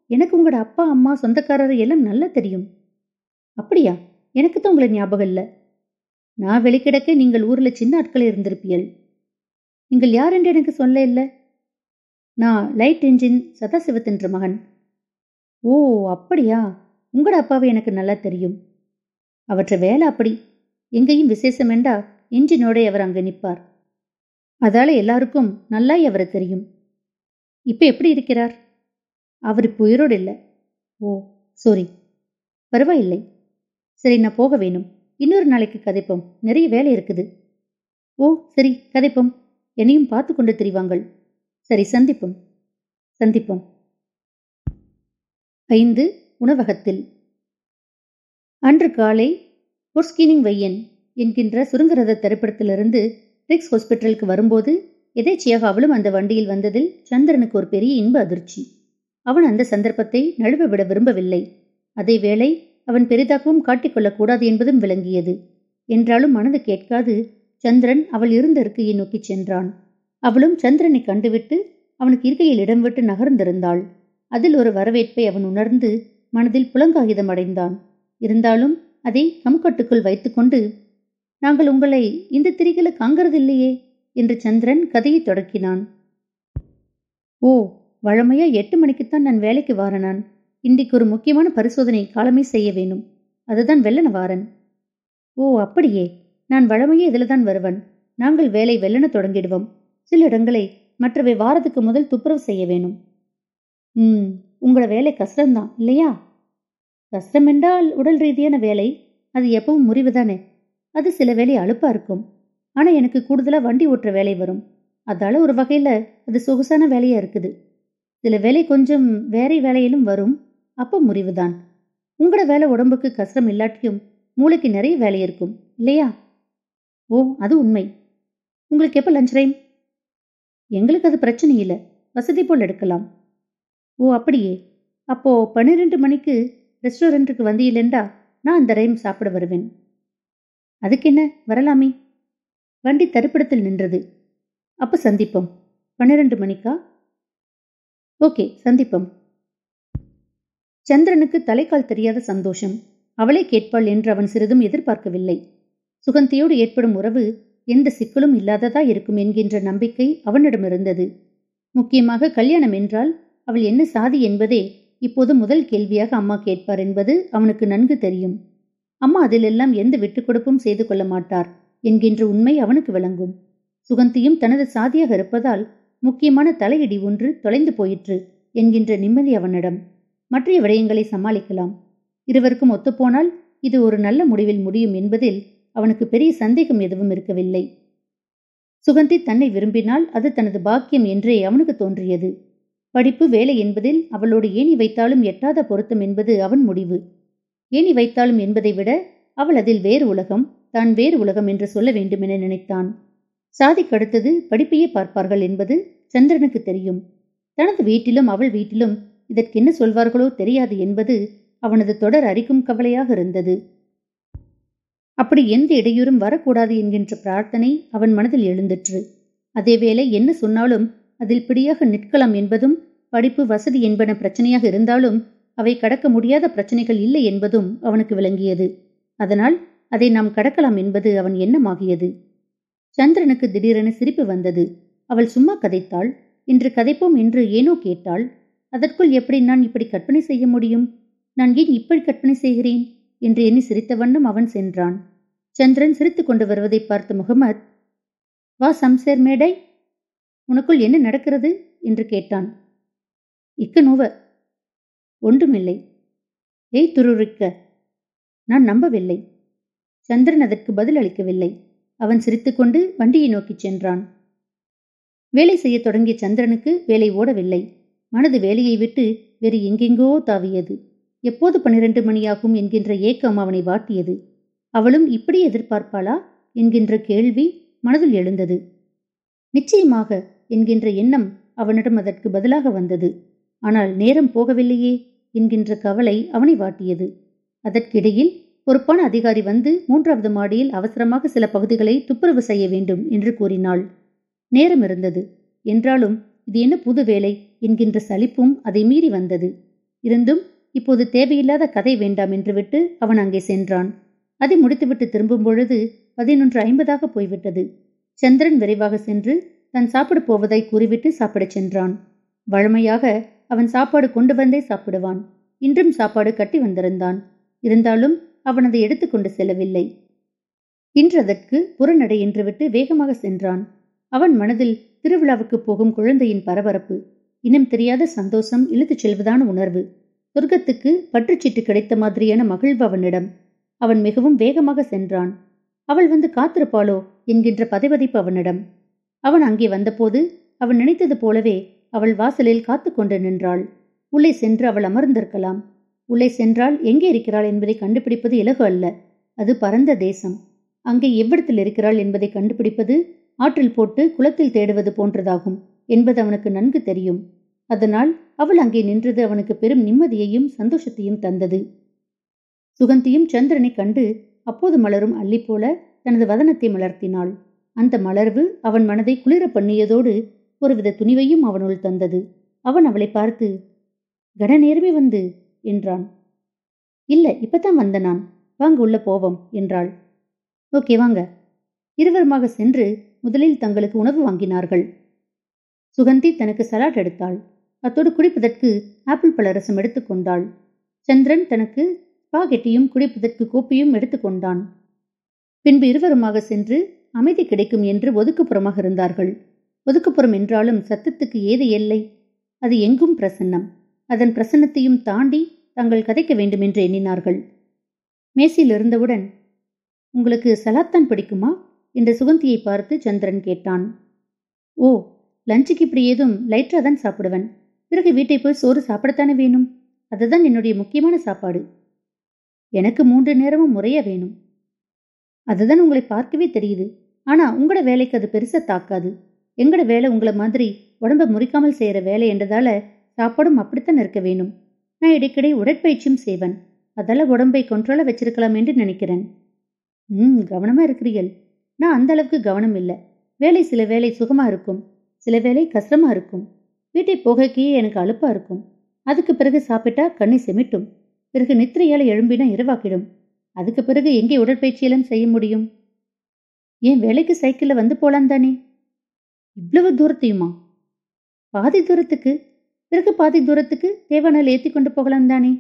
எனக்கு உங்களோட அப்பா அம்மா சொந்தக்காரர் எல்லாம் நல்லா தெரியும். அப்படியா? எனக்கு தான் உங்களை ஞாபகம் இல்லை. நான் வெளிக்கிடக்க நீங்கள் ஊரில் சின்ன ஆட்கள் இருந்திருப்பியல். நீங்கள் யார் என்று எனக்கு சொல்ல இல்லை? நான் லைட் என்ஜின் சதாசிவத்தின்ற மகன். ஓ அப்படியா? உங்களோட அப்பாவை எனக்கு நல்லா தெரியும். அவற்றை வேலை அப்படி. எங்கேயும் விசேஷமெண்டா என்றா என்ஜினோட அவர் அங்கே நிற்பார் அதால எல்லாருக்கும் நல்லாய் அவரை தெரியும். இப்ப எப்படி இருக்கிறார்? அவர் இப்போ உயிரோடு இல்லை. ஓ சாரி பரவாயில்லை. சரி நான் போக வேணும். இன்னொரு நாளைக்கு கதைப்போம். நிறைய வேலை இருக்குது. ஓ சரி கதைப்போம். என்னையும் பார்த்து கொண்டு தெரிவாங்கள். சரி சந்திப்போம். சந்திப்போம். ஐந்து உணவகத்தில். அன்று காலை பொர்ஸ்கீனிங் வையன் என்கின்ற சுருங்கரத திரைப்படத்திலிருந்து ரிக்ஸ் ஹாஸ்பிட்டலுக்கு வரும்போது எதேச்சியாக அவளும் அந்த வண்டியில் வந்ததில் சந்திரனுக்கு ஒரு பெரிய இன்ப அதிர்ச்சி. அவன் அந்த சந்தர்ப்பத்தை நழுவ விட விரும்பவில்லை அதேவேளை அவன் பெரிதாகவும் காட்டிக்கொள்ளக்கூடாது என்பதும் விளங்கியது. என்றாலும் மனது கேட்காது சந்திரன் அவள் இருந்த இருக்கையை நோக்கிச் சென்றான். அவளும் சந்திரனை கண்டுவிட்டு அவனுக்கு இருக்கையில் இடம் விட்டு நகர்ந்திருந்தாள். அதில் ஒரு வரவேற்பை அவன் உணர்ந்து மனதில் புலங்காகிதம் அடைந்தான். இருந்தாலும் அதை கம்கட்டுக்குள் வைத்துக்கொண்டு நாங்கள் உங்களை இந்த திரிகளை காங்கறதில்லையே என்று சந்திரன் கதையை தொடக்கினான். ஓ வழமையா எட்டு மணிக்குத்தான் நான் வேலைக்கு வாரனான். இன்றைக்கு ஒரு முக்கியமான பரிசோதனை காலமே செய்ய வேணும் அதுதான் வெள்ளன வாரன் ஓ அப்படியே. நான் வழமையே இதில் தான் வருவன். நாங்கள் வேலை வெள்ளன தொடங்கிடுவோம். சில இடங்களை மற்றவை வாரத்துக்கு முதல் துப்புரவு செய்ய வேணும். ம் உங்களோட வேலை கஷ்டம்தான் இல்லையா? கஷ்டம் என்றால் உடல் ரீதியான வேலை அது எப்பவும் முறிவுதானே அது சில வேலை அழுப்பா இருக்கும். ஆனா எனக்கு கூடுதலா வண்டி ஓட்டுற வேலை வரும். அதால ஒரு வகையில அது சொகுசான வேலையா இருக்குது. சில வேலை கொஞ்சம் வேற வேலையிலும் வரும். அப்போ முறிவுதான் உங்களோட வேலை உடம்புக்கு கஷ்டம் இல்லாட்டியும் மூளைக்கு நிறைய வேலை இருக்கும் இல்லையா? ஓ அது உண்மை. உங்களுக்கு எப்போ லஞ்ச் டைம் எங்களுக்கு அது பிரச்சனை இல்லை வசதி போல் எடுக்கலாம். ஓ அப்படியே. அப்போ பன்னிரெண்டு மணிக்கு ரெஸ்டாரண்ட்டுக்கு வந்தீங்களா நான் அந்த டைம் சாப்பிட வருவேன். அதுக்கு என்ன வரலாமே. வண்டி தருப்பிடத்தில் நின்றது. அப்ப சந்திப்போம். பன்னிரண்டு மணிக்கா? ஓகே சந்திப்போம். சந்திரனுக்கு தலைக்கால் தெரியாத சந்தோஷம். அவளே கேட்பாள் என்று அவன் சிறிதும் எதிர்பார்க்கவில்லை. சுகந்தியோடு ஏற்படும் உறவு எந்த சிக்கலும் இல்லாததா இருக்கும் என்கின்ற நம்பிக்கை அவனிடம் இருந்தது. முக்கியமாக கல்யாணம் என்றால் அவள் என்ன சாதி என்பதே இப்போது முதல் கேள்வியாக அம்மா கேட்பார் என்பது அவனுக்கு நன்கு தெரியும். அம்மா அதிலெல்லாம் எந்த விட்டுக் செய்து கொள்ள மாட்டார் என்கின்ற உண்மை அவனுக்கு விளங்கும். சுகந்தியும் தனது சாதியாக இருப்பதால் முக்கியமான தலையிடி ஒன்று தொலைந்து போயிற்று என்கின்ற நிம்மதி அவனிடம். மற்ற விடயங்களை சமாளிக்கலாம். இருவருக்கும் ஒத்துப்போனால் இது ஒரு நல்ல முடிவில் முடியும் என்பதில் அவனுக்கு பெரிய சந்தேகம் எதுவும் இருக்கவில்லை. சுகந்தி தன்னை விரும்பினால் அது தனது பாக்கியம் என்றே அவனுக்கு தோன்றியது. படிப்பு வேலை என்பதில் அவளோடு ஏணி வைத்தாலும் எட்டாத பொருத்தம் என்பது அவன் முடிவு. ஏணி வைத்தாலும் என்பதை விட அவள் அதில் வேறு உலகம் தான் வேறு உலகம் என்று சொல்ல வேண்டும் என நினைத்தான். சாதிக்கடுத்தது படிப்பையே பார்ப்பார்கள் என்பது சந்திரனுக்கு தெரியும். தனது வீட்டிலும் அவள் வீட்டிலும் இதற்கென்ன சொல்வார்களோ தெரியாது என்பது அவனது தொடர் அரிக்கும் கவலையாக இருந்தது. அப்படி எந்த இடையூறும் வரக்கூடாது என்கின்ற பிரார்த்தனை அவன் மனதில் எழுந்திற்று. அதேவேளை என்ன சொன்னாலும் அதில் பிடியாக நிற்கலாம் என்பதும் படிப்பு வசதி என்பன பிரச்சனையாக இருந்தாலும் அவை கடக்க முடியாத பிரச்சனைகள் இல்லை என்பதும் அவனுக்கு விளங்கியது. அதனால் அதை நாம் கடக்கலாம் என்பது அவன் எண்ணமாகியது. சந்திரனுக்கு திடீரென சிரிப்பு வந்தது. அவள் சும்மா கதைத்தாள். இன்று கதைப்போம் என்று ஏனோ கேட்டாள். அதற்குள் எப்படி நான் இப்படி கற்பனை செய்ய முடியும்? நான் ஏன் இப்படி கற்பனை செய்கிறேன்? என்று எண்ணி சிரித்த வண்ணம் அவன் சென்றான். சந்திரன் சிரித்துக் கொண்டு வருவதை பார்த்த முகமத் வா சம்சேர் மேடை உனக்குள் என்ன நடக்கிறது? என்று கேட்டான். இக்க நோவ ஒன்றுமில்லை. ஏய் துருரிக்க நான் நம்பவில்லை. சந்திரன் அதற்கு பதில் அளிக்கவில்லை. அவன் சிரித்துக்கொண்டு வண்டியை நோக்கிச் சென்றான். வேலை செய்யத் தொடங்கிய சந்திரனுக்கு வேலை ஓடவில்லை. மனது வேலையை விட்டு வேறு எங்கெங்கோ தாவியது. எப்போது பன்னிரண்டு மணியாகும் என்கின்ற ஏக்கம் அவனை வாட்டியது. அவளும் இப்படி எதிர்பார்ப்பாளா? என்கின்ற கேள்வி மனதில் எழுந்தது. நிச்சயமாக என்கின்ற எண்ணம் அவனிடம் அதற்கு பதிலாக வந்தது. ஆனால் நேரம் போகவில்லையே என்கின்ற கவலை அவனை வாட்டியது. அதற்கிடையில் பொறுப்பான அதிகாரி வந்து மூன்றாவது மாடியில் அவசரமாக சில பகுதிகளை துப்புரவு செய்ய வேண்டும் என்று கூறினாள். நேரம் இருந்தது. என்றாலும் இது என்ன புது வேலை? என்கின்ற சலிப்பும் அதை மீறி வந்தது. இருந்தும் இப்போது தேவையில்லாத கதை வேண்டாம் என்று விட்டு அவன் அங்கே சென்றான். அதை முடித்துவிட்டு திரும்பும் பொழுது பதினொன்று ஐம்பதாக போய்விட்டது. சந்திரன் விரைவாக சென்று தன் சாப்பிட போவதை கூறிவிட்டு சாப்பிடச் சென்றான். வழமையாக அவன் சாப்பாடு கொண்டு வந்தே சாப்பிடுவான். இன்றும் சாப்பாடு கட்டி வந்திருந்தான். இருந்தாலும் அவன் அதை எடுத்துக்கொண்டு செல்லவில்லை. இன்று அதற்கு புறநடை என்று விட்டு வேகமாக சென்றான். அவன் மனதில் திருவிழாவுக்கு போகும் குழந்தையின் பரபரப்பு இனம் தெரியாத சந்தோஷம் இழுத்துச் செல்வதான உணர்வு. சொர்க்கத்துக்கு பற்றுச்சீட்டு கிடைத்த மாதிரியான மகிழ்வு அவனிடம். அவன் மிகவும் வேகமாக சென்றான். அவள் வந்து காத்திருப்பாளோ என்கின்ற பதைபதைப்பு அவனிடம். அவன் அங்கே வந்தபோது அவன் நினைத்தது போலவே அவள் வாசலில் காத்து கொண்டு நின்றாள். உள்ளே சென்று அவள் அமர்ந்திருக்கலாம். உள்ளே சென்றால் எங்கே இருக்கிறாள் என்பதை கண்டுபிடிப்பது இலகு அல்ல. அது பரந்த தேசம். அங்கே எவ்விடத்தில் இருக்கிறாள் என்பதை கண்டுபிடிப்பது ஆற்றில் போட்டு குளத்தில் தேடுவது போன்றதாகும் என்பது அவனுக்கு நன்கு தெரியும். அதனால் அவள் அங்கே நின்றது அவனுக்கு பெரும் நிம்மதியையும் சந்தோஷத்தையும் தந்தது. சுகந்தியும் சந்திரனை கண்டு அப்போது மலரும் அள்ளி போல தனது வதனத்தை மலர்த்தினாள். அந்த மலர்வு அவன் மனதை குளிர பண்ணியதோடு ஒருவித துணிவையும் அவனுள் தந்தது. அவன் அவளை பார்த்து கட நேரமே வந்து என்றான். இல்ல இப்பதான் வந்த நான். வாங்க உள்ள போவோம் என்றாள். ஓகே வாங்க. இருவருமாக சென்று முதலில் தங்களுக்கு உணவு வாங்கினார்கள். சுகந்தி தனக்கு சலாட் எடுத்தாள். அத்தோடு குடிப்பதற்கு ஆப்பிள் பழ ரசம் எடுத்துக்கொண்டாள் சந்திரன் தனக்கு பாகெட்டியும் குடிப்பதற்கு கோப்பையும் எடுத்துக்கொண்டான் பின்பு இருவருமாக சென்று அமைதி கிடைக்கும் என்று ஒதுக்குப்புறமாக இருந்தார்கள். ஒதுக்குப்புறம் என்றாலும் சத்தத்துக்கு ஏது எல்லை அது எங்கும் பிரசன்னம். அதன் பிரசன்னத்தையும் தாண்டி தாங்கள் கதைக்க வேண்டும் என்று எண்ணினார்கள். மேசியில் இருந்தவுடன் உங்களுக்கு சலாத்தான் பிடிக்குமா? என்று சுகந்தியை பார்த்து சந்திரன் கேட்டான். ஓ லஞ்சுக்கு இப்படி ஏதும் லைட்டாக தான் சாப்பிடுவேன். பிறகு வீட்டை போய் சோறு சாப்பிடத்தானே வேணும்? அதுதான் என்னுடைய முக்கியமான சாப்பாடு. எனக்கு மூன்று நேரமும் முறையா வேணும். அதுதான் உங்களை பார்க்கவே தெரியுது. ஆனா உங்களோட வேலைக்கு அது பெருசா தாக்காது. எங்கட வேலை உங்களை மாதிரி உடம்ப முறிக்காமல் செய்யற வேலை என்றதால சாப்பாடும் அப்படித்தான் இருக்க வேணும். நான் இடைக்கிடை உடற்பயிற்சியும் செய்வேன். அதால உடம்பை கொன்றோல வச்சிருக்கலாம் என்று நினைக்கிறேன். ம் கவனமா இருக்கிறீர்கள். நான் அந்த அளவுக்கு கவனம் இல்லை. வேலை சில வேலை சுகமா இருக்கும். சில வேலை கஷ்டமா இருக்கும். வீட்டை போகக்கே எனக்கு அலுப்பா இருக்கும். அதுக்கு பிறகு சாப்பிட்டா கண்ணை செமிட்டும். பிறகு நித்திரையால எழும்பினா இரவாக்கிடும். அதுக்கு பிறகு எங்கே உடற்பயிற்சியெல்லாம் செய்ய முடியும்? ஏன் வேலைக்கு சைக்கிள்ல வந்து போலாம் தானே? இவ்வளவு தூரத்தையுமா? பாதி தூரத்துக்கு. பிறகு பாதி தூரத்துக்கு தேவானால் ஏத்தி கொண்டு போகலாம் தானே?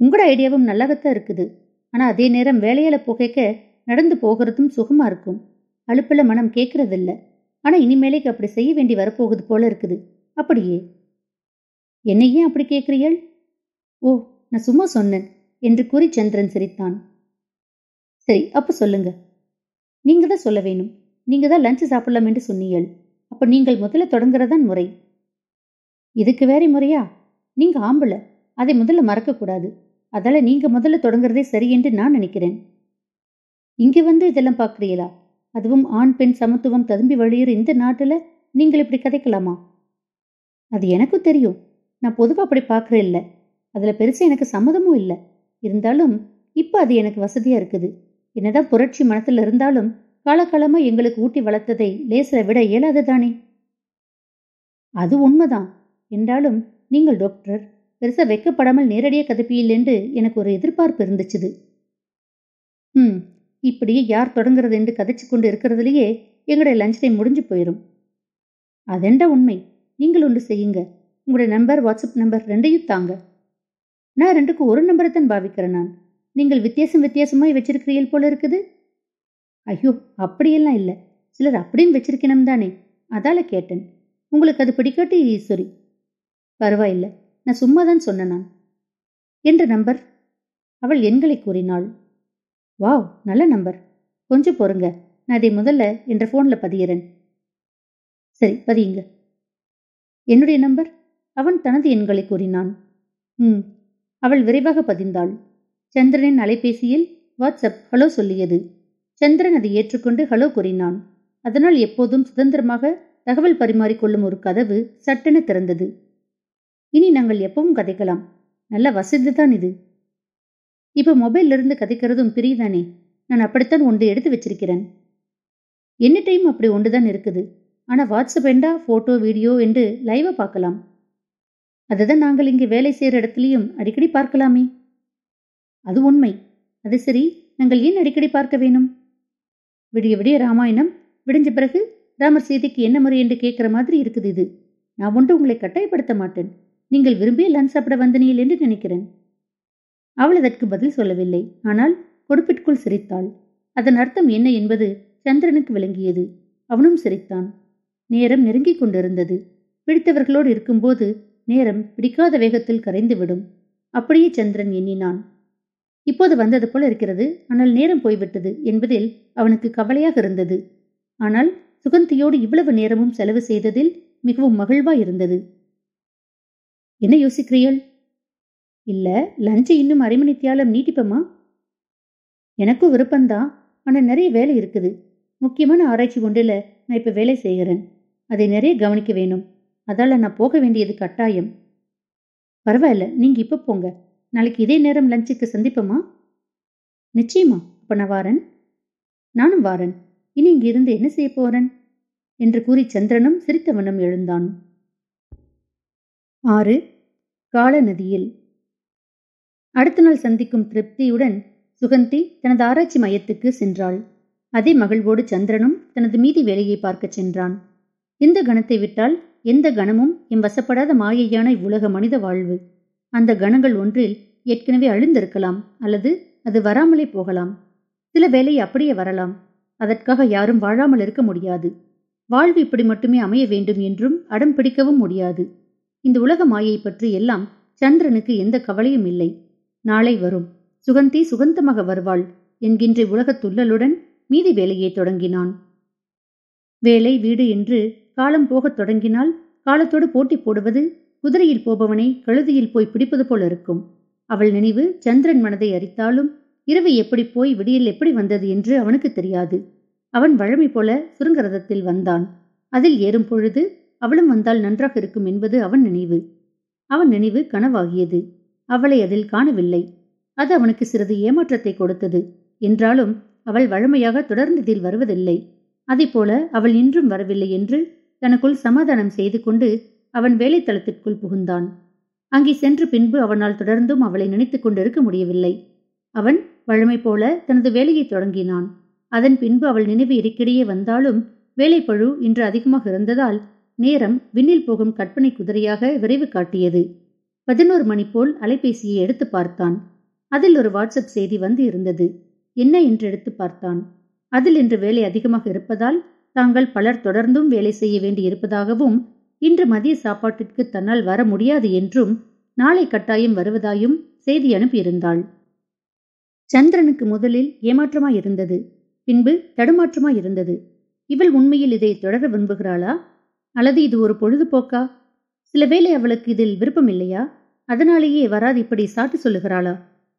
உங்களோட ஐடியாவும் நல்லாகத்தான் இருக்குது. ஆனா அதே நேரம் வேலையால புகைக்க நடந்து போகிறதும் சுகமா இருக்கும். அழுப்பில் மனம் கேட்கறதில்ல. ஆனா இனிமேலேக்கு அப்படி செய்ய வேண்டி வரப்போகுது போல இருக்குது. அப்படியே என்னை ஏன் அப்படி கேட்கிறீள் ஓ நான் சும்மா சொன்னேன் என்று கூறி சந்திரன் சிரித்தான். சரி அப்ப சொல்லுங்க. நீங்க தான் சொல்ல வேணும். நீங்க தான் லஞ்சு சாப்பிடலாம் என்று சொன்னீள் அப்ப நீங்கள் முதல்ல தொடங்குறதான் முறை. இதுக்கு வேற முறையா? நீங்க ஆம்பளை. அதை முதல்ல மறக்கக்கூடாது. அதால நீங்க முதல்ல தொடங்குறதே சரி என்று நான் நினைக்கிறேன். இங்க வந்து இதெல்லாம் பார்க்குறீங்களா அதுவும் ஆண் பெண் சமத்துவம் ததும்பி வழியிற இந்த நாட்டுல நீங்கள் இப்படி கதைக்கலாமா? அது எனக்கும் தெரியும். நான் பொதுவாக அப்படி பார்க்குறேன் இல்லை. அதில் பெருசாக எனக்கு சம்மதமும் இல்லை. இருந்தாலும் இப்போ அது எனக்கு வசதியாக இருக்குது. என்னதான் புரட்சி மனத்தில் இருந்தாலும் காலகாலமாக எங்களுக்கு ஊட்டி வளர்த்ததை லேசில் விட இயலாது தானே? அது உண்மைதான். என்றாலும் நீங்கள் டாக்டர் பெருசா வெக்கப்படாமல் நேரடியாக கதப்பியில் என்று எனக்கு ஒரு எதிர்பார்ப்பு இருந்துச்சுது. ம். இப்படியே யார் தொடங்குறது என்று கதைச்சு கொண்டு இருக்கிறதுலையே எங்களுடைய லஞ்ச் டைம் முடிஞ்சு போயிடும் அதெண்ட உண்மை. நீங்கள் ஒன்று செய்யுங்க. உங்களுடைய நம்பர் வாட்ஸ்அப் நம்பர் ரெண்டையும் தாங்க. நான் ரெண்டுக்கும் ஒரு நம்பரை தான் பாவிக்கிறேன் நான். நீங்கள் வித்தியாசம் வித்தியாசமாய் வச்சிருக்கிறீர்கள் போல இருக்குது. ஐயோ அப்படியெல்லாம் இல்லை. சிலர் அப்படியும் வச்சிருக்கணும் தானே. அதால கேட்டேன். உங்களுக்கு அது பிடிக்காட்டி ஈஸ்வரி பரவாயில்லை. நான் சும்மா தான் சொன்ன நான். என்ற நம்பர் அவள் எண்களை கூறினாள். வாவ் நல்ல நம்பர். கொஞ்சம் பொறுங்க. நான் அதை முதல்ல என்ற ஃபோனில் பதியிறேன். சரி பதியுங்க. என்னுடைய நம்பர்? அவன் தனது எண்களை கூறினான். ம். அவள் விரைவாக பதிந்தாள். சந்திரனின் அலைபேசியில் வாட்ஸ்அப் ஹலோ சொல்லியது. சந்திரன் அதை ஏற்றுக்கொண்டு ஹலோ கூறினான். அதனால் எப்போதும் சுதந்திரமாக தகவல் பரிமாறிக்கொள்ளும் ஒரு கதவு சட்டென திறந்தது. இனி நாங்கள் எப்பவும் கதைக்கலாம். நல்ல வசதி தான் இது. இப்போ மொபைல்ல இருந்து கதைக்கிறதும் பிரியுதானே? நான் அப்படித்தான் ஒன்று எடுத்து வச்சிருக்கிறேன். என்ன டைம் அப்படி ஒன்றுதான் இருக்குது? ஆனா வாட்ஸ்அப் என்றா போட்டோ வீடியோ என்று லைவா பார்க்கலாம். அதுதான் நாங்கள் இங்கே வேலை செய்கிற இடத்துலையும் அடிக்கடி பார்க்கலாமே. அது உண்மை. அது சரி. நாங்கள் ஏன் அடிக்கடி பார்க்க வேணும்? விடிய விடிய ராமாயணம் விடிஞ்ச பிறகு ராமர் சீதைக்கு என்ன முறை என்று கேட்கிற மாதிரி இருக்குது இது. நான் ஒன்று உங்களை கட்டாயப்படுத்த மாட்டேன். நீங்கள் விரும்பிய லஞ்ச் சாப்பிட வந்தனியில் என்று நினைக்கிறேன். அவள் அதற்கு பதில் சொல்லவில்லை. ஆனால் பொறுப்பிற்குள் சிரித்தாள். அதன் அர்த்தம் என்ன என்பது சந்திரனுக்கு விளங்கியது. அவனும் சிரித்தான். நேரம் நெருங்கிக் கொண்டிருந்தது. பிடித்தவர்களோடு இருக்கும்போது நேரம் பிடிக்காத வேகத்தில் கரைந்துவிடும். அப்படியே சந்திரன் எண்ணினான். இப்போது வந்தது போல இருக்கிறது. ஆனால் நேரம் போய்விட்டது என்பதில் அவனுக்கு கவலையாக இருந்தது. ஆனால் சுகந்தியோடு இவ்வளவு நேரமும் செலவு செய்ததில் மிகவும் மகிழ்வாய் இருந்தது. என்ன யோசிக்கிறீள் இல்ல லஞ்சை இன்னும் அரை மணி தியாலம் நீட்டிப்பமா? எனக்கும் விருப்பம்தான் ஆனால் நிறைய வேலை இருக்குது. முக்கியமான ஆராய்ச்சி ஒன்றில் நான் இப்போ வேலை செய்கிறேன். அதை நிறைய கவனிக்க வேணும். அதால நான் போக வேண்டியது கட்டாயம். பரவாயில்ல நீங்க இப்ப போங்க. நாளைக்கு இதே நேரம் லஞ்சுக்கு சந்திப்போமா? நிச்சயமா. அப்ப நான் வாரன். நானும் வாரன். இனி இங்க இருந்து என்ன செய்ய போறேன்? என்று கூறி சந்திரனும் சிரித்தவனும் எழுந்தான். ஆறு காலநதியில். நதியில் அடுத்த நாள் சந்திக்கும் திருப்தியுடன் சுகந்தி தனது ஆராய்ச்சி மையத்துக்கு சென்றாள். அதே மகிழ்வோடு சந்திரனும் தனது மீதி வேலையை பார்க்கச் சென்றான். இந்த கணத்தை விட்டால் எந்த கணமும் எம் வசப்படாத மாயையான இவ்வுலக மனித வாழ்வு. அந்த கணங்கள் ஒன்றில் ஏற்கனவே அழிந்திருக்கலாம் அல்லது அது வராமலே போகலாம். சில வேலை அப்படியே வரலாம். அதற்காக யாரும் வாழாமல் இருக்க முடியாது. வாழ்வு இப்படி மட்டுமே அமைய வேண்டும் என்றும் அடம் பிடிக்கவும் முடியாது. இந்த உலக மாயை பற்றி எல்லாம் சந்திரனுக்கு எந்த கவலையும் இல்லை. நாளை வரும். சுகந்தி சுகந்தமாக வருவாள். என்கின்ற உலகத் துள்ளலுடன் மீதி வேலையை தொடங்கினான். வேலை வீடு என்று காலம் போகத் தொடங்கினால் காலத்தோடு போட்டி போடுவது குதிரையில் போபவனை கழுதியில் போய் பிடிப்பது போல இருக்கும். அவள் நினைவு சந்திரன் மனதை அரித்தாலும் இரவு எப்படி போய் விடியல் எப்படி வந்தது என்று அவனுக்கு தெரியாது. அவன் வழமை போல சுருங்கரதத்தில் வந்தான். அதில் ஏறும் பொழுது அவளும் வந்தால் நன்றாக இருக்கும் என்பது அவன் நினைவு. அவன் நினைவு கனவாகியது. அவளை அதில் காணவில்லை. அது அவனுக்கு சிறிது ஏமாற்றத்தை கொடுத்தது. என்றாலும் அவள் வழமையாக தொடர்ந்து இதில் வருவதில்லை. போல அவள் இன்றும் வரவில்லை என்று தனக்குள் சமாதானம் செய்து கொண்டு அவன் வேலைத்தளத்திற்குள் புகுந்தான். அங்கே சென்று பின்பு அவனால் தொடர்ந்தும் அவளை நினைத்துக் கொண்டிருக்க முடியவில்லை. அவன் வழமை போல தனது வேலையை தொடங்கினான். அதன் பின்பு அவள் நினைவு இருக்கிடையே வந்தாலும் வேலைப்பழு இன்று அதிகமாக இருந்ததால் நேரம் விண்ணில் போகும் கற்பனை குதிரையாக விரைவு காட்டியது. பதினோரு மணி போல் அலைபேசியை எடுத்து பார்த்தான். அதில் ஒரு வாட்ஸ்அப் செய்தி வந்து இருந்தது. என்ன? என்று எடுத்து பார்த்தான். அதில் இன்று வேலை அதிகமாக இருப்பதால் தாங்கள் பலர் தொடர்ந்தும் வேலை செய்ய வேண்டி இருப்பதாகவும் இன்று மதிய சாப்பாட்டிற்கு தன்னால் வர முடியாது என்றும் நாளை கட்டாயம் வருவதாயும் செய்தி அனுப்பியிருந்தாள். சந்திரனுக்கு முதலில் ஏமாற்றமாய் இருந்தது. பின்பு தடுமாற்றமாய் இருந்தது. இவள் உண்மையில் இதை தொடர விரும்புகிறாளா? அல்லது இது ஒரு பொழுதுபோக்கா? சில வேளை அவளுக்கு இதில் விருப்பம் இல்லையா? அதனாலேயே வராது இப்படி சாட்டி சொல்லுகிறாளா?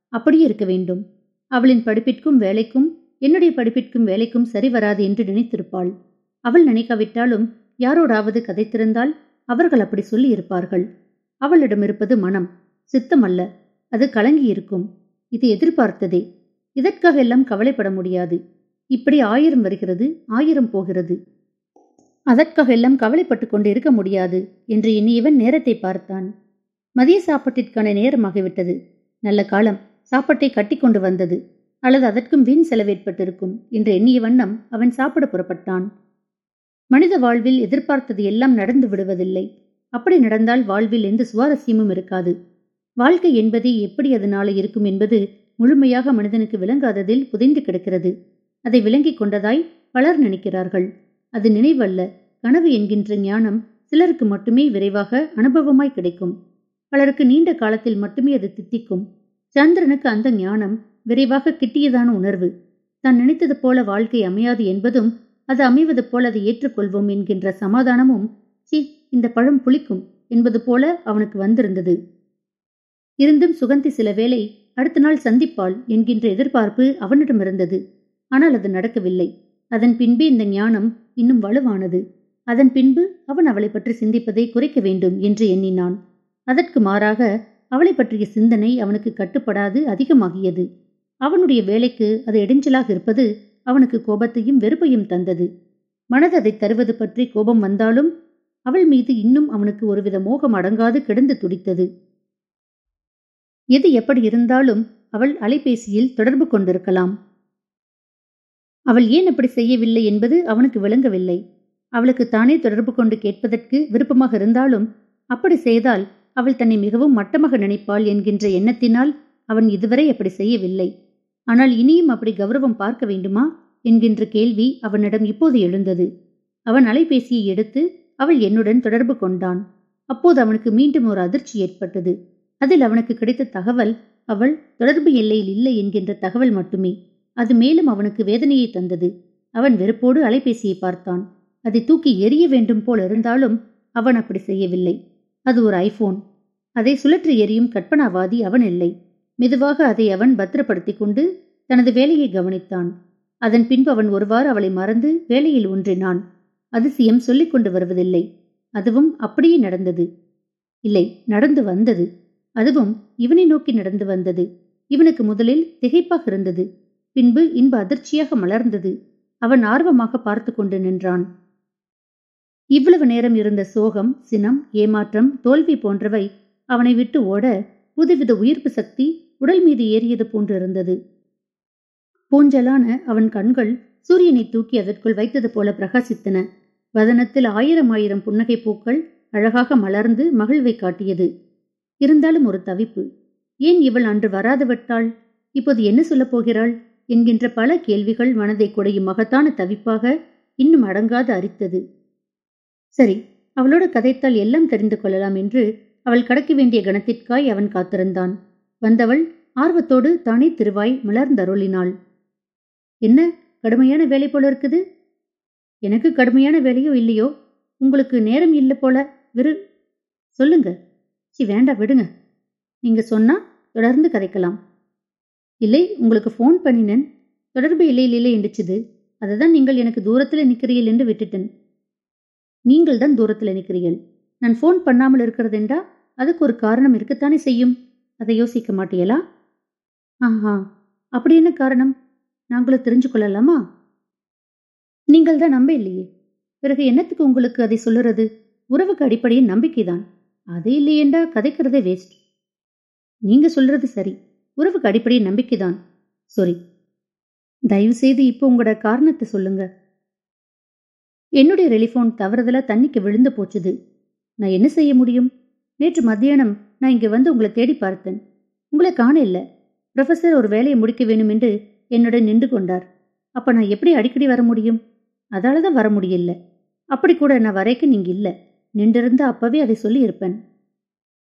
அப்படியே இருக்க வேண்டும். அவளின் படிப்பிற்கும் வேலைக்கும் என்னுடைய படிப்பிற்கும் வேலைக்கும் சரி வராது என்று நினைத்திருப்பாள். அவள் நினைக்காவிட்டாலும் யாரோடாவது கதைத்திருந்தால் அவர்கள் அப்படி சொல்லி இருப்பார்கள். அவளிடம் இருப்பது மனம் சித்தம் அல்ல. அது கலங்கி இருக்கும். இது எதிர்பார்த்ததே. இதற்காக எல்லாம் கவலைப்பட முடியாது. இப்படி ஆயிரம் வருகிறது ஆயிரம் போகிறது. அதற்காக எல்லாம் கவலைப்பட்டு கொண்டு இருக்க முடியாது என்று எண்ணியவன் நேரத்தை பார்த்தான். மதிய சாப்பாட்டிற்கான நேரமாகிவிட்டது. நல்ல காலம். சாப்பாட்டை கட்டி கொண்டு வந்தது. அல்லது அதற்கும் வீண் செலவேற்பட்டிருக்கும் என்று எண்ணிய வண்ணம் அவன் சாப்பிட புறப்பட்டான். மனித வாழ்வில் எதிர்பார்த்தது எல்லாம் நடந்து விடுவதில்லை. அப்படி நடந்தால் வாழ்வில் எந்த சுவாரஸ்யமும் இருக்காது. வாழ்க்கை என்பது எப்படி அது நாளை இருக்கும் என்பது முழுமையாக மனிதனுக்கு விளங்காததில் புதைந்து கிடக்கிறது. அதை விளங்கிக் கொண்டதாய் பலர் நினைக்கிறார்கள். அது நினைவல்ல. கனவு என்கின்ற ஞானம் சிலருக்கு மட்டுமே விரைவாக அனுபவமாய் கிடைக்கும். பலருக்கு நீண்ட காலத்தில் மட்டுமே அது தித்திக்கும். சந்திரனுக்கு அந்த ஞானம் விரைவாக கிட்டியதான உணர்வு. தான் நினைத்தது போல வாழ்க்கை அமையாது என்பதும் அது அமைவது போல அதை ஏற்றுக்கொள்வோம் என்கின்ற சமாதானமும் சி இந்த பழம் புளிக்கும் என்பது போல அவனுக்கு வந்திருந்தது. இருந்தும் சுகந்தி சில வேளை அடுத்த நாள் சந்திப்பாள் என்கின்ற எதிர்பார்ப்பு அவனிடமிருந்தது ஆனால் அது நடக்கவில்லை. அதன் பின்பே இந்த ஞானம் இன்னும் வலுவானது. அதன் பின்பு அவன் அவளை பற்றி சிந்திப்பதை குறைக்க வேண்டும் என்று எண்ணினான். அதற்கு மாறாக அவளை பற்றிய சிந்தனை அவனுக்கு கட்டுப்படாது அதிகமாகியது. அவனுடைய வேலைக்கு அது இடைஞ்சலாக இருப்பது அவனுக்கு கோபத்தையும் வெறுப்பையும் தந்தது. மனது அதை தருவது பற்றி கோபம் வந்தாலும் அவள் மீது இன்னும் அவனுக்கு ஒருவித மோகம் அடங்காது கிடந்து துடித்தது. எது எப்படி இருந்தாலும் அவள் அலைபேசியில் தொடர்பு கொண்டிருக்கலாம். அவள் ஏன் அப்படி செய்யவில்லை என்பது அவனுக்கு விளங்கவில்லை. அவளுக்கு தானே தொடர்பு கொண்டு கேட்பதற்கு விருப்பமாக இருந்தாலும் அப்படி செய்தால் அவள் தன்னை மிகவும் மட்டமாக நினைப்பாள் என்கின்ற எண்ணத்தினால் அவன் இதுவரை அப்படி செய்யவில்லை. ஆனால் இனியும் அப்படி கௌரவம் பார்க்க வேண்டுமா? என்கின்ற கேள்வி அவனிடம் இப்போது எழுந்தது. அவன் அலைபேசியை எடுத்து அவள் என்னுடன் தொடர்பு கொண்டான். அப்போது அவனுக்கு மீண்டும் ஒரு அதிர்ச்சி ஏற்பட்டது. அதில் அவனுக்கு கிடைத்த தகவல் அவள் தொடர்பு எல்லையில் இல்லை என்கின்ற தகவல் மட்டுமே. அது மேலும் அவனுக்கு வேதனையை தந்தது. அவன் வெறுப்போடு அலைபேசியை பார்த்தான். அதை தூக்கி எரிய வேண்டும் போல் இருந்தாலும் அவன் அப்படி செய்யவில்லை. அது ஒரு ஐபோன். அதை சுழற்றி எரியும் கற்பனாவாதி அவன் இல்லை. மெதுவாக அதை அவன் பத்திரப்படுத்திக் கொண்டு தனது வேலையை கவனித்தான். அதன் பின்பு அவன் ஒருவாறு அவளை மறந்து வேலையில் ஒன்றினான். அதிசயம் சொல்லிக் கொண்டு வருவதில்லை. அதுவும் அப்படியே நடந்தது. இல்லை நடந்து வந்தது. அதுவும் இவனை நோக்கி நடந்து வந்தது. இவனுக்கு முதலில் திகைப்பாக இருந்தது. பின்பு இன்ப அதிர்ச்சியாக மலர்ந்தது. அவன் ஆர்வமாக பார்த்து கொண்டு நின்றான். இவ்வளவு நேரம் இருந்த சோகம் சினம் ஏமாற்றம் தோல்வி போன்றவை அவனை விட்டு ஓட புதுவித உயிர்ப்பு சக்தி உடல் மீது ஏறியது போன்றிருந்தது பூஞ்சலான அவன் கண்கள் சூரியனை தூக்கி அதற்குள் வைத்தது போல பிரகாசித்தன. வதனத்தில் ஆயிரம் ஆயிரம் புன்னகை பூக்கள் அழகாக மலர்ந்து மகிழ்வை காட்டியது. இருந்தாலும் ஒரு தவிப்பு. ஏன் இவள் அன்று வராது விட்டாள்? இப்போது என்ன சொல்லப் போகிறாள்? என்கின்ற பல கேள்விகள் மனதை குடையும் மகத்தான தவிப்பாக இன்னும் அடங்காது அரித்தது. சரி அவளோட கதைத்தால் எல்லாம் தெரிந்து கொள்ளலாம் என்று அவள் கடக்க வேண்டிய கணத்திற்காய் அவன் காத்திருந்தான். வந்தவள் ஆர்வத்தோடு தானே திருவாய் மலர்ந்தருளினாள். என்ன கடுமையான வேலை போல இருக்குது? எனக்கு கடுமையான வேலையோ இல்லையோ உங்களுக்கு நேரம் இல்லை போல விரு சொல்லுங்க. சி வேண்டாம் விடுங்க. நீங்க சொன்னா தொடர்ந்து கதைக்கலாம். இல்லை உங்களுக்கு ஃபோன் பண்ணினேன். தொடர்பு இல்லை இல்லை என்றுச்சுது. அதுதான் நீங்கள் எனக்கு தூரத்தில் நிற்கிறீர்கள் என்று விட்டுட்டேன். நீங்கள் தான் தூரத்தில் நிற்கிறீர்கள். நான் ஃபோன் பண்ணாமல் இருக்கிறதென்றா அதுக்கு ஒரு காரணம் இருக்கத்தானே செய்யும்? அதை யோசிக்க மாட்டியலா ஆஹா அப்படி என்ன காரணம்? நாங்களும் தெரிஞ்சு கொள்ளலாமா? நீங்கள் தான் நம்ப இல்லையே. பிறகு என்னத்துக்கு உங்களுக்கு அதை சொல்லுறது? உறவுக்கு அடிப்படையில் நம்பிக்கைதான். அது இல்லையென்றா கதைக்கிறதே வேஸ்ட் நீங்க சொல்றது சரி. உறவுக்கு அடிப்படை நம்பிக்கைதான். சாரி தயவு செய்து இப்போ உங்களோட காரணத்தை சொல்லுங்க. என்னுடைய டெலிஃபோன் தவறுதலா தண்ணிக்கு விழுந்து போச்சுது. நான் என்ன செய்ய முடியும்? நேற்று மத்தியானம் நான் இங்க வந்து உங்களை தேடி பார்த்தேன். உங்களை காண இல்ல. ப்ரொஃபசர் ஒரு வேலையை முடிக்க வேணும் என்று என்னுடன் நின்று கொண்டார். அப்ப நான் எப்படி அடிக்கடி வர முடியும்? அதால தான் வர முடியல. அப்படி கூட நான் வரைக்கும் நீங்க இல்ல. நின்றிருந்தா அப்பவே அதை சொல்லி இருப்பேன்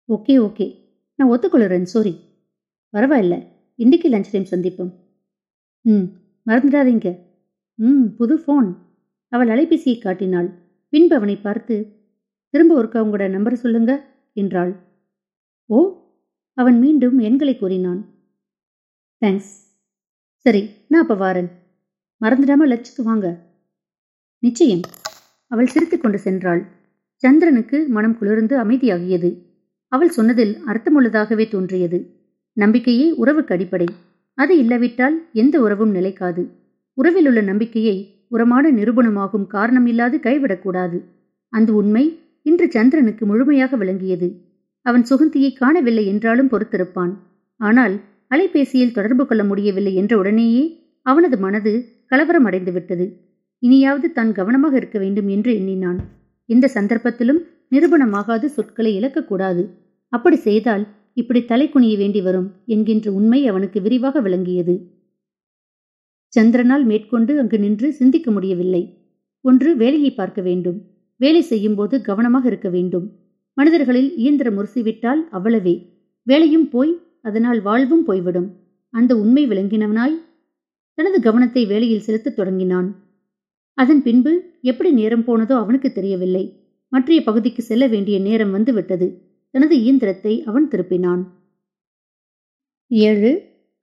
ஓகே ஓகே. நான் ஒத்துக்கொள்ளுறேன் சாரி பரவாயில்ல. இன்னைக்கு லஞ்ச் டைம் சந்திப்போம். ம் மறந்துடாதீங்க. ம் புது ஃபோன் அவள் அலைபேசியை காட்டினாள். பின்பு அவனை பார்த்து திரும்ப ஒருக்கா உங்களோட நம்பர் சொல்லுங்க என்றாள். ஓ அவன் மீண்டும் எண்களை கூறினான். தேங்க்ஸ் சரி நான் அப்ப வாரன். மறந்துடாம லட்சுக்கு வாங்க. நிச்சயம். அவள் சிரித்துக்கொண்டு சென்றாள். சந்திரனுக்கு மனம் குளிர்ந்து அமைதியாகியது. அவள் சொன்னதில் அர்த்தமுள்ளதாகவே தோன்றியது. நம்பிக்கையே உறவுக்கு அடிப்படை. அது இல்லாவிட்டால் எந்த உறவும் நிலைக்காது. உறவில் உள்ள நம்பிக்கையை உரமான நிரூபணமாகும் காரணமில்லாது கைவிடக்கூடாது. அந்த உண்மை இன்று சந்திரனுக்கு முழுமையாக விளங்கியது. அவன் சுகந்தியை காணவில்லை என்றாலும் பொறுத்திருப்பான். ஆனால் அலைபேசியில் தொடர்பு கொள்ள முடியவில்லை என்ற உடனேயே அவனது மனது கலவரம் அடைந்துவிட்டது. இனியாவது தான் கவனமாக இருக்க வேண்டும் என்று எண்ணினான். இந்த சந்தர்ப்பத்திலும் நிரூபணமாகாத சொற்களை இழக்கக்கூடாது. அப்படி செய்தால் இப்படி தலை குனிய வேண்டி வரும் என்கின்ற உண்மை அவனுக்கு விரிவாக விளங்கியது. சந்திரனால் மேற்கொண்டு அங்கு நின்று சிந்திக்க முடியவில்லை. ஒன்று வேலையை பார்க்க வேண்டும். வேலை செய்யும்போது கவனமாக இருக்க வேண்டும். மனிதர்களில் இயந்திரம் முரசிவிட்டால் அவ்வளவே. வேலையும் போய் அதனால் வாழ்வும் போய்விடும். அந்த உண்மை விளங்கினவனாய் தனது கவனத்தை வேலையில் செலுத்தத் தொடங்கினான். அதன் பின்பு எப்படி நேரம் போனதோ அவனுக்கு தெரியவில்லை. மற்றைய பகுதிக்கு செல்ல வேண்டிய நேரம் வந்துவிட்டது. தனது இயந்திரத்தை அவன் திருப்பினான். ஏழு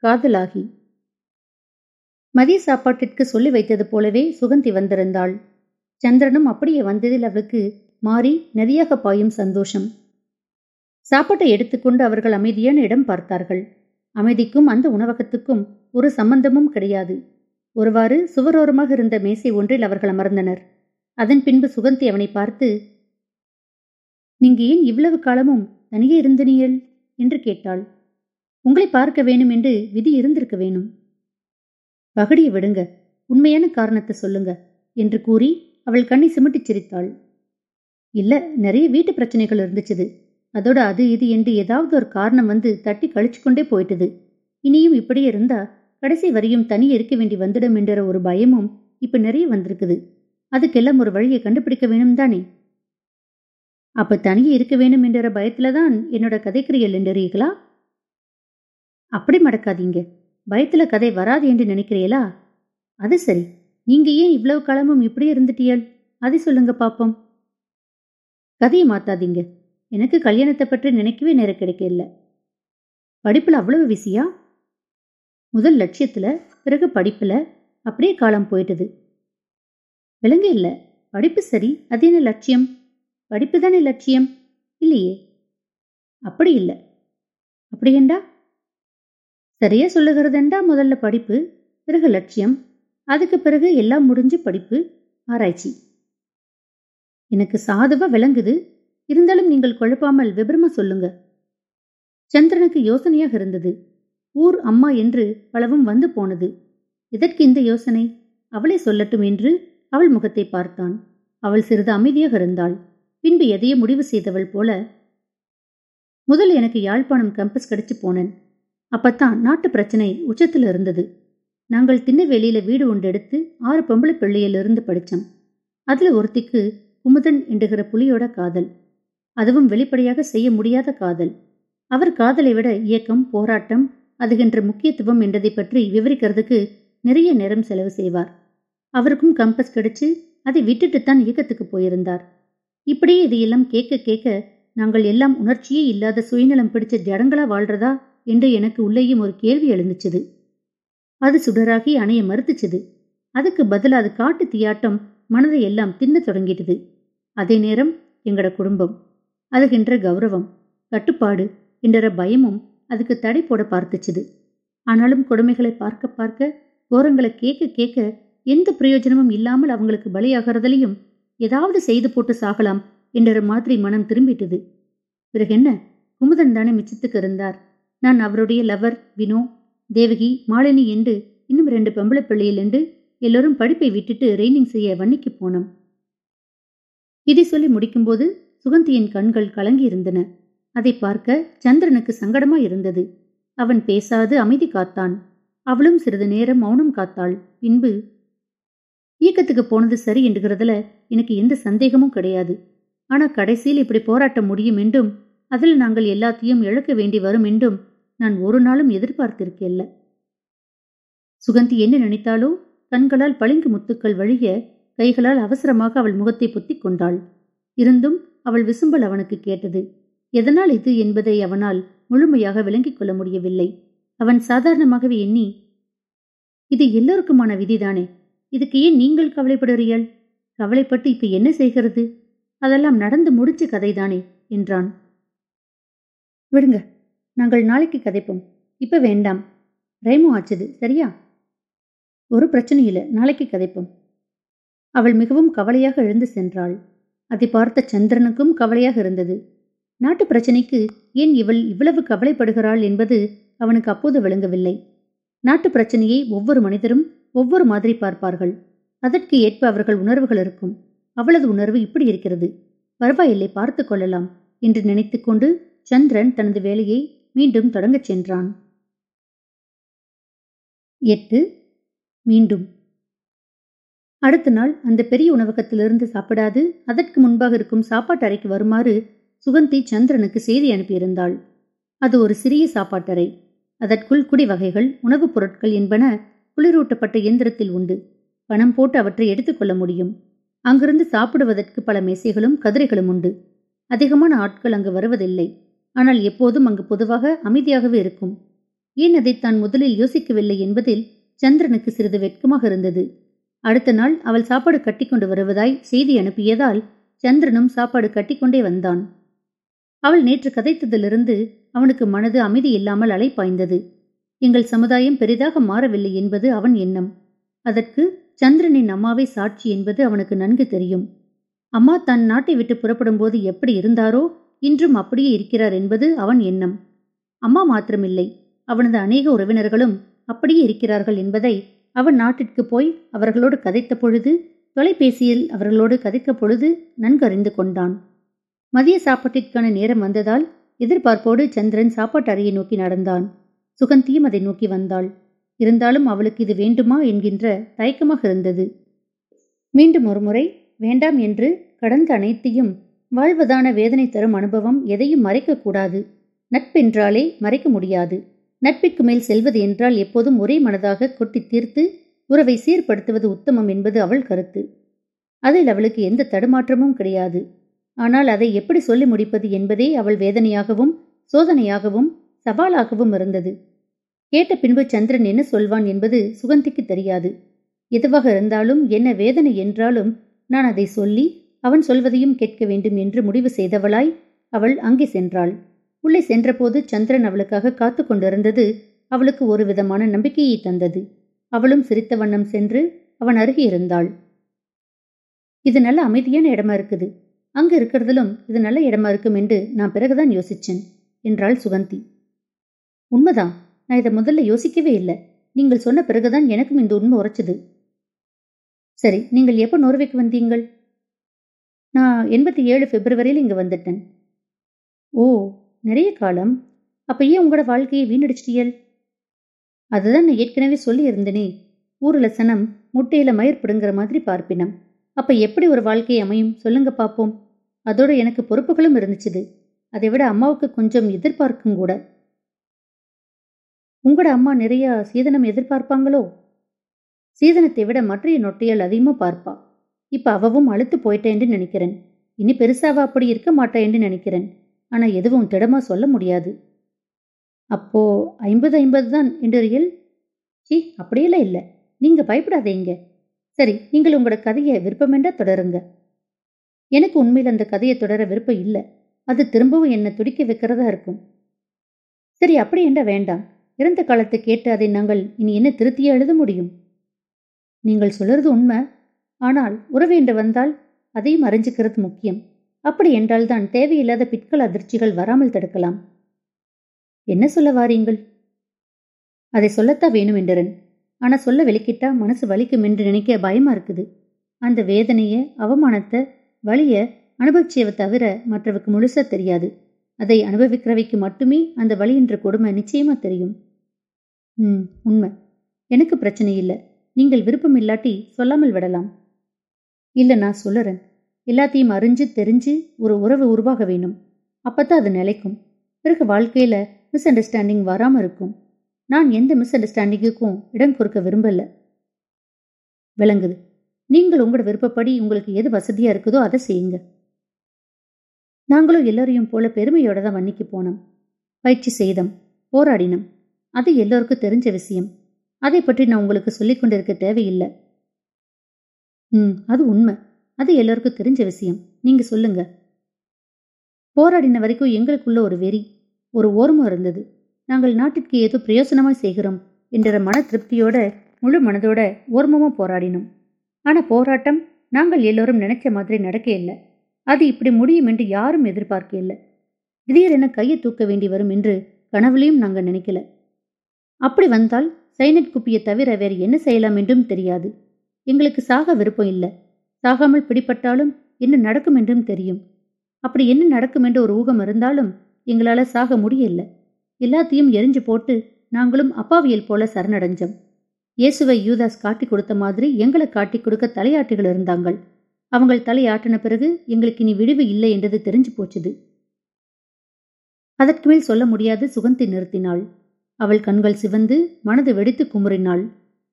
காதலாகி. மதிய சாப்பாட்டிற்கு சொல்லி வைத்தது போலவே சுகந்தி வந்திருந்தாள். சந்திரனும் அப்படியே வந்ததில் அவளுக்கு மாறி நதியாக பாயும் சந்தோஷம். சாப்பாட்டை எடுத்துக்கொண்டு அவர்கள் அமைதியான இடம் பார்த்தார்கள். அமைதிக்கும் அந்த உணவகத்துக்கும் ஒரு சம்பந்தமும் கிடையாது. ஒருவாறு சுவரோரமாக இருந்த மேசை ஒன்றில் அவர்கள் அமர்ந்தனர். அதன் பின்பு சுகந்தி அவனை பார்த்து நீங்க ஏன் இவ்வளவு காலமும் தனியே இருந்தனியல் என்று கேட்டாள். உங்களை பார்க்க வேணும் என்று விதி இருந்திருக்க வேணும் பகடியை விடுங்க. உண்மையான காரணத்தை சொல்லுங்க என்று கூறி அவள் கண்ணை சிமிட்டிச் சிரித்தாள். இல்ல நிறைய வீட்டு பிரச்சனைகள் இருந்துச்சுது. அதோட அது இது என்று ஏதாவது ஒரு காரணம் வந்து தட்டி கழிச்சு கொண்டே போயிட்டது. இனியும் இப்படியே இருந்தா கடைசி வரையும் தனி இருக்க வேண்டி வந்துடும் என்ற ஒரு பயமும் இப்ப நிறைய வந்திருக்குது. அதுக்கெல்லாம் ஒரு வழியை கண்டுபிடிக்க வேணும் தானே? அப்ப தனியே இருக்க வேணும் என்ற பயத்துல தான் என்னோட கதைக்கிரியல் என்றீர்களா அப்படி மடக்காதீங்க. பயத்துல கதை வராது என்று நினைக்கிறீங்களா அது சரி. நீங்க ஏன் இவ்வளவு காலமும் இப்படி இருந்துட்டியல் அதை சொல்லுங்க பாப்போம். கதையை மாத்தாதீங்க. எனக்கு கல்யாணத்தை பற்றி நினைக்கவே நேரம் கிடைக்கல. படிப்புல அவ்வளவு விசியா முதல் லட்சியத்துல பிறகு படிப்புல அப்படியே காலம் போயிட்டது. விலங்கு இல்ல. படிப்பு சரி அது என்ன லட்சியம்? படிப்பு தானே லட்சியம்? இல்லையே. அப்படி இல்லை. அப்படியேண்டா சரியா சொல்லுகிறதெண்டா முதல்ல படிப்பு பிறகு லட்சியம். அதுக்கு பிறகு எல்லாம் முடிஞ்சு படிப்பு ஆராய்ச்சி. எனக்கு சாதுவா விளங்குது. இருந்தாலும் நீங்கள் குழப்பாமல் விபரமா சொல்லுங்க. சந்திரனுக்கு யோசனையாக இருந்தது. ஊர் அம்மா என்று பலவும் வந்து போனது. இதற்கு இந்த யோசனை? அவளை சொல்லட்டும் என்று அவள் முகத்தை பார்த்தான். அவள் சிறிது அமைதியாக இருந்தாள். பின்பு எதையே முடிவு செய்தவள் போல. முதல் எனக்கு யாழ்ப்பாணம் கம்பஸ் கிடைச்சு போனேன். அப்பத்தான் நாட்டு பிரச்சனை உச்சத்தில் இருந்தது. நாங்கள் திண்ணவேலியில வீடு ஒன்று எடுத்து ஆறு பொம்பளை பிள்ளையிலிருந்து படித்தோம் அதுல ஒருத்திக்கு குமுதன் என்கிற புலியோட காதல். அதுவும் வெளிப்படையாக செய்ய முடியாத காதல். அவர் காதலை விட இயக்கம் போராட்டம் அதுகின்ற முக்கியத்துவம் என்றதை பற்றி விவரிக்கிறதுக்கு நிறைய நேரம் செலவு செய்வார். அவருக்கும் கம்பஸ் கிடைச்சு அதை விட்டுட்டு தான் இயக்கத்துக்கு போயிருந்தார். இப்படியே இதையெல்லாம் கேட்க கேட்க நாங்கள் எல்லாம் உணர்ச்சியே இல்லாத சுயநலம் பிடிச்ச ஜடங்களா வாழ்றதா என்று எனக்கு உள்ளேயும் ஒரு கேள்வி எழுந்துச்சுது. அது சுடராகி அணைய மறுத்துச்சுது. அதுக்கு பதில் அது காட்டு தீயாட்டம் மனதை எல்லாம் தின்ன தொடங்கிட்டது. அதே நேரம் எங்கட குடும்பம் அதுகின்ற கௌரவம் கட்டுப்பாடு என்ற பயமும் அதுக்கு தடை போட பார்த்துச்சுது. ஆனாலும் கொடுமைகளை பார்க்க பார்க்க கோரங்களை கேட்க கேட்க எந்த பிரயோஜனமும் இல்லாமல் அவங்களுக்கு பலியாகிறதுலையும் ஏதாவது செய்து போட்டு சாகலாம் என்ற மாதிரி மனம் திரும்பிட்டது. பிறகு என்ன? குமுதன் தானே மிச்சத்துக்கு இருந்தார். நான் அவருடைய லவர் வினோ தேவகி மாலினி என்று இன்னும் ரெண்டு பெம்பளை பிள்ளையில் என்று எல்லோரும் படிப்பை விட்டுட்டு ரெய்னிங் செய்ய வன்னிக்கு போனோம். இதை சொல்லி முடிக்கும்போது சுகந்தியின் கண்கள் கலங்கியிருந்தன அதை பார்க்க சந்திரனுக்கு சங்கடமா இருந்தது. அவன் பேசாது அமைதி காத்தான். அவளும் சிறிது நேரம் மௌனம் காத்தாள். பின்பு இயக்கத்துக்கு போனது சரி என்றுகிறதுல எனக்கு எந்த சந்தேகமும் கிடையாது. ஆனா கடைசியில் இப்படி போராட்ட முடியும் என்றும் அதில் நாங்கள் எல்லாத்தையும் இழக்க வேண்டி வரும் என்றும் நான் ஒரு நாளும் எதிர்பார்த்திருக்கேல்ல. சுகந்தி என்ன நினைத்தாலோ கண்களால் பளிங்கு முத்துக்கள் வழிய கைகளால் அவசரமாக அவள் முகத்தை பொத்திக் கொண்டாள். இருந்தும் அவள் விசும்பல் அவனுக்கு கேட்டது. எதனால் இது? என்பதை அவனால் முழுமையாக விளங்கிக் கொள்ள முடியவில்லை. அவன் சாதாரணமாகவே எண்ணி இது எல்லோருக்குமான விதிதானே? இதுக்கு ஏன் நீங்கள் கவலைப்படுறீர்கள்? கவலைப்பட்டு இப்ப என்ன செய்கிறது? அதெல்லாம் நடந்து முடிச்ச கதைதானே என்றான். விடுங்க நாங்கள் நாளைக்கு கதைப்போம். இப்ப வேண்டாம். ரைமோ ஆச்சுது சரியா? ஒரு பிரச்சனை இல்லை நாளைக்கு கதைப்போம். அவள் மிகவும் கவலையாக எழுந்து சென்றாள். அதை பார்த்த சந்திரனுக்கும் கவலையாக இருந்தது. நாட்டு பிரச்சனைக்கு ஏன் இவள் இவ்வளவு கவலைப்படுகிறாள் என்பது அவனுக்கு அப்போது விளங்கவில்லை. நாட்டு பிரச்சனையை ஒவ்வொரு மனிதரும் ஒவ்வொரு மாதிரி பார்ப்பார்கள். அதற்கு ஏற்ப அவர்கள் உணர்வுகள் இருக்கும். அவளது உணர்வு இப்படி இருக்கிறது. பரவாயில்லை பார்த்து கொள்ளலாம் என்று நினைத்துக்கொண்டு சந்திரன் தனது வேலையை மீண்டும் தொடங்கச் சென்றான். எட்டு. மீண்டும். அடுத்த நாள் அந்த பெரிய உணவகத்திலிருந்து சாப்பிடாது அதற்கு முன்பாக இருக்கும் சாப்பாட்டு அறைக்கு வருமாறு சுகந்தி சந்திரனுக்கு செய்தி அனுப்பியிருந்தாள். அது ஒரு சிறிய சாப்பாட்டறை. அதற்குள் குடிவகைகள் உணவுப் பொருட்கள் என்பன குளிரூட்டப்பட்ட இயந்திரத்தில் உண்டு. பணம் போட்டு அவற்றை எடுத்துக்கொள்ள முடியும். அங்கிருந்து சாப்பிடுவதற்கு பல மேசைகளும் கதிரைகளும் உண்டு. அதிகமான ஆட்கள் அங்கு வருவதில்லை. ஆனால் எப்போதும் அங்கு பொதுவாக அமைதியாகவே இருக்கும். ஏன் அதை தான் முதலில் யோசிக்கவில்லை என்பதில் சந்திரனுக்கு சிறிது வெட்கமாக இருந்தது. அடுத்த நாள் அவள் சாப்பாடு கட்டிக்கொண்டு வருவதாய் செய்தி அனுப்பியதால் சந்திரனும் சாப்பாடு கட்டிக்கொண்டே வந்தான். அவள் நேற்று கதைத்ததிலிருந்து அவனுக்கு மனது அமைதி இல்லாமல் அலைப்பாய்ந்தது. எங்கள் சமுதாயம் பெரிதாக மாறவில்லை என்பது அவன் எண்ணம். அதற்கு சந்திரனின் அம்மாவை சாட்சி என்பது அவனுக்கு நன்கு தெரியும். அம்மா தன் நாட்டை விட்டு புறப்படும் போது எப்படி இருந்தாரோ இன்றும் அப்படியே இருக்கிறார் என்பது அவன் எண்ணம். அம்மா மாத்திரமில்லை. அவனது அநேக உறவினர்களும் அப்படியே இருக்கிறார்கள் என்பதை அவன் நாட்டிற்கு போய் அவர்களோடு கதைத்த பொழுது தொலைபேசியில் அவர்களோடு கதைக்க பொழுது நன்கு அறிந்து கொண்டான். மதிய சாப்பாட்டிற்கான நேரம் வந்ததால் எதிர்பார்ப்போடு சந்திரன் சாப்பாட்டு அறையை நோக்கி நடந்தான். சுகந்தியும் அதை நோக்கி வந்தாள். இருந்தாலும் அவளுக்கு இது வேண்டுமா? என்கின்ற தயக்கமாக இருந்தது. மீண்டும் ஒருமுறை வேண்டாம் என்று கடந்த அனைத்தையும் வாழ்வதான வேதனை தரும் அனுபவம் எதையும் மறைக்கக்கூடாது நட்பென்றாலே மறைக்க முடியாது. நட்பிற்கு மேல் செல்வது என்றால் எப்போதும் ஒரே மனதாக கொட்டி தீர்த்து உறவை சீர்படுத்துவது உத்தமம் என்பது அவள் கருத்து. அதில் அவளுக்கு எந்த தடுமாற்றமும் கிடையாது. ஆனால் அதை எப்படி சொல்லி முடிப்பது என்பதே அவள் வேதனையாகவும் சோதனையாகவும் சவாலாகவும் இருந்தது. கேட்ட பின்பு சந்திரன் என்ன சொல்வான் என்பது சுகந்திக்கு தெரியாது. எதுவாக இருந்தாலும் என்ன வேதனை என்றாலும் நான் அதை சொல்லி அவன் சொல்வதையும் கேட்க வேண்டும் என்று முடிவு செய்தவளாய் அவள் அங்கே சென்றாள். உள்ளே சென்றபோது சந்திரன் அவளுக்காக காத்து கொண்டிருந்தது அவளுக்கு ஒரு விதமான நம்பிக்கையை தந்தது. அவளும் சிரித்த வண்ணம் சென்று அவன் அருகே இருந்தாள். இது நல்ல அமைதியான இடமா இருக்குது. அங்க இருக்கிறதிலும் இது நல்ல இடமா இருக்கும் என்று நான் பிறகுதான் யோசிச்சேன் என்றாள் சுகந்தி. உண்மைதான். நான் இதை முதல்ல யோசிக்கவே இல்லை. நீங்கள் சொன்ன பிறகுதான் எனக்கும் இந்த உண்மை உரைச்சது. சரி நீங்கள் எப்போ நோர்வேக்கு வந்தீங்கள்? நான் எண்பத்தி ஏழு பிப்ரவரியில் இங்கே வந்துட்டேன். ஓ நிறைய காலம். அப்ப ஏன் உங்களோட வாழ்க்கையை வீணடிச்சிட்டியல்? அதுதான் நான் ஏற்கனவே சொல்லி இருந்தனே ஊர்ல சனம் முட்டையில மயிர் பிடுங்குற மாதிரி பார்ப்பினம். அப்ப எப்படி ஒரு வாழ்க்கை அமையும்? சொல்லுங்க பார்ப்போம் அதோட எனக்கு பொறுப்புகளும் இருந்துச்சுது. அதை விட அம்மாவுக்கு கொஞ்சம் எதிர்பார்க்கும் கூட. உங்களோட அம்மா நிறைய சீதனம் எதிர்பார்ப்பாங்களோ? சீதனத்தை விட மற்றைய நொட்டையல் அதிகமாக பார்ப்பா. இப்ப அவவும் அழுத்து போயிட்டேன்னு நினைக்கிறேன். இனி பெருசாவா அப்படி இருக்க மாட்டேன்னு நினைக்கிறேன். ஆனா எதுவும் திடமா சொல்ல முடியாது. அப்போ ஐம்பது ஐம்பது தான் என்றியல் சி அப்படியெல்லாம் இல்லை. நீங்க பயப்படாதீங்க சரி நீங்கள் உங்களோட கதையை விருப்பமெண்டா தொடருங்க. எனக்கு உண்மையில் அந்த கதையை தொடர விருப்பம் இல்லை. அது திரும்பவும் என்னை துடிக்க வைக்கிறதா இருக்கும். சரி அப்படி என்ன வேண்டாம். இறந்த காலத்தை கேட்டு அதை நாங்கள் இனி என்ன திருத்தியே எழுத முடியும்? நீங்கள் சொல்றது உண்மை. ஆனால் உறவு என்று வந்தால் அதையும் அறிஞ்சுக்கிறது முக்கியம். அப்படி என்றால்தான் தேவையில்லாத பிற்கால அதிர்ச்சிகள் வராமல் தடுக்கலாம். என்ன சொல்ல வாரீங்கள்? அதை சொல்லத்தான் வேணும் என்றன் ஆனா சொல்ல வெளிக்கிட்டா மனசு வலிக்கும் என்று நினைக்க பயமா இருக்குது. அந்த வேதனைய அவமானத்தை வழிய அனுபவிச்சியவை தவிர மற்றவுக்கு முழுசா தெரியாது. அதை அனுபவிக்கிறவைக்கு மட்டுமே அந்த வழி என்ற கொடுமை நிச்சயமா தெரியும். ம் உண்மை. எனக்கு பிரச்சனை இல்லை. நீங்கள் விருப்பம் இல்லாட்டி சொல்லாமல் விடலாம். இல்லை நான் சொல்லுறேன். எல்லாத்தையும் அறிஞ்சு தெரிஞ்சு ஒரு உறவு உருவாக வேணும் அப்பத்தான் அது நிலைக்கும். பிறகு வாழ்க்கையில மிஸ் அண்டர்ஸ்டாண்டிங் வராமல் இருக்கும். நான் எந்த மிஸ் அண்டர்ஸ்டாண்டிங்குக்கும் இடம் கொடுக்க விரும்பல. விளங்குது. நீங்கள் உங்களோட விருப்பப்படி உங்களுக்கு எது வசதியா இருக்குதோ அதை செய்யுங்க. நாங்களும் எல்லோரையும் போல பெருமையோட தான் வன்னிக்கு போனோம். பயிற்சி செய்தோம் போராடினோம். அது எல்லோருக்கும் தெரிஞ்ச விஷயம். அதை பற்றி நான் உங்களுக்கு சொல்லிக் கொண்டிருக்க தேவையில்லை. ம் அது உண்மை. அது எல்லோருக்கும் தெரிஞ்ச விஷயம். நீங்க சொல்லுங்க. போராடின வரைக்கும் எங்களுக்குள்ள ஒரு வெறி ஒரு ஓர்மம் இருந்தது. நாங்கள் நாட்டிற்கு ஏதோ பிரயோசனமாய் செய்கிறோம் என்ற மன திருப்தியோட முழு மனதோட ஓர்மமா போராடினோம். ஆனா போராட்டம் நாங்கள் எல்லோரும் நினைச்ச மாதிரி நடக்க இல்லை. அது இப்படி முடியும் என்று யாரும் எதிர்பார்க்க இல்லை. திடீரென கையை தூக்க வேண்டி வரும் என்று கனவுலையும் நாங்கள் நினைக்கல. அப்படி வந்தால் சைனட் குப்பியை தவிர வேறு என்ன செய்யலாம் என்றும் தெரியாது. எங்களுக்கு சாக விருப்பம் இல்லை. சாகாமல் பிடிப்பட்டாலும் என்ன நடக்கும் என்றும் தெரியும். அப்படி என்ன நடக்கும் என்று ஒரு ஊகம் இருந்தாலும் எங்களால சாக முடியல. எல்லாத்தையும் எரிஞ்சு போட்டு நாங்களும் அப்பாவியல் போல சரணடைஞ்சோம். இயேசுவை யூதாஸ் காட்டி கொடுத்த மாதிரி எங்களை காட்டி கொடுக்க தலையாட்டுகள் இருந்தாங்கள் அவங்கள் தலையாட்டின பிறகு எங்களுக்கு இனி விடுவு இல்லை என்றது தெரிஞ்சு போச்சுது. அதற்கு மேல் சொல்ல முடியாது சுகந்தி நிறுத்தினாள். அவள் கண்கள் சிவந்து மனது வெடித்து குமுறினாள்.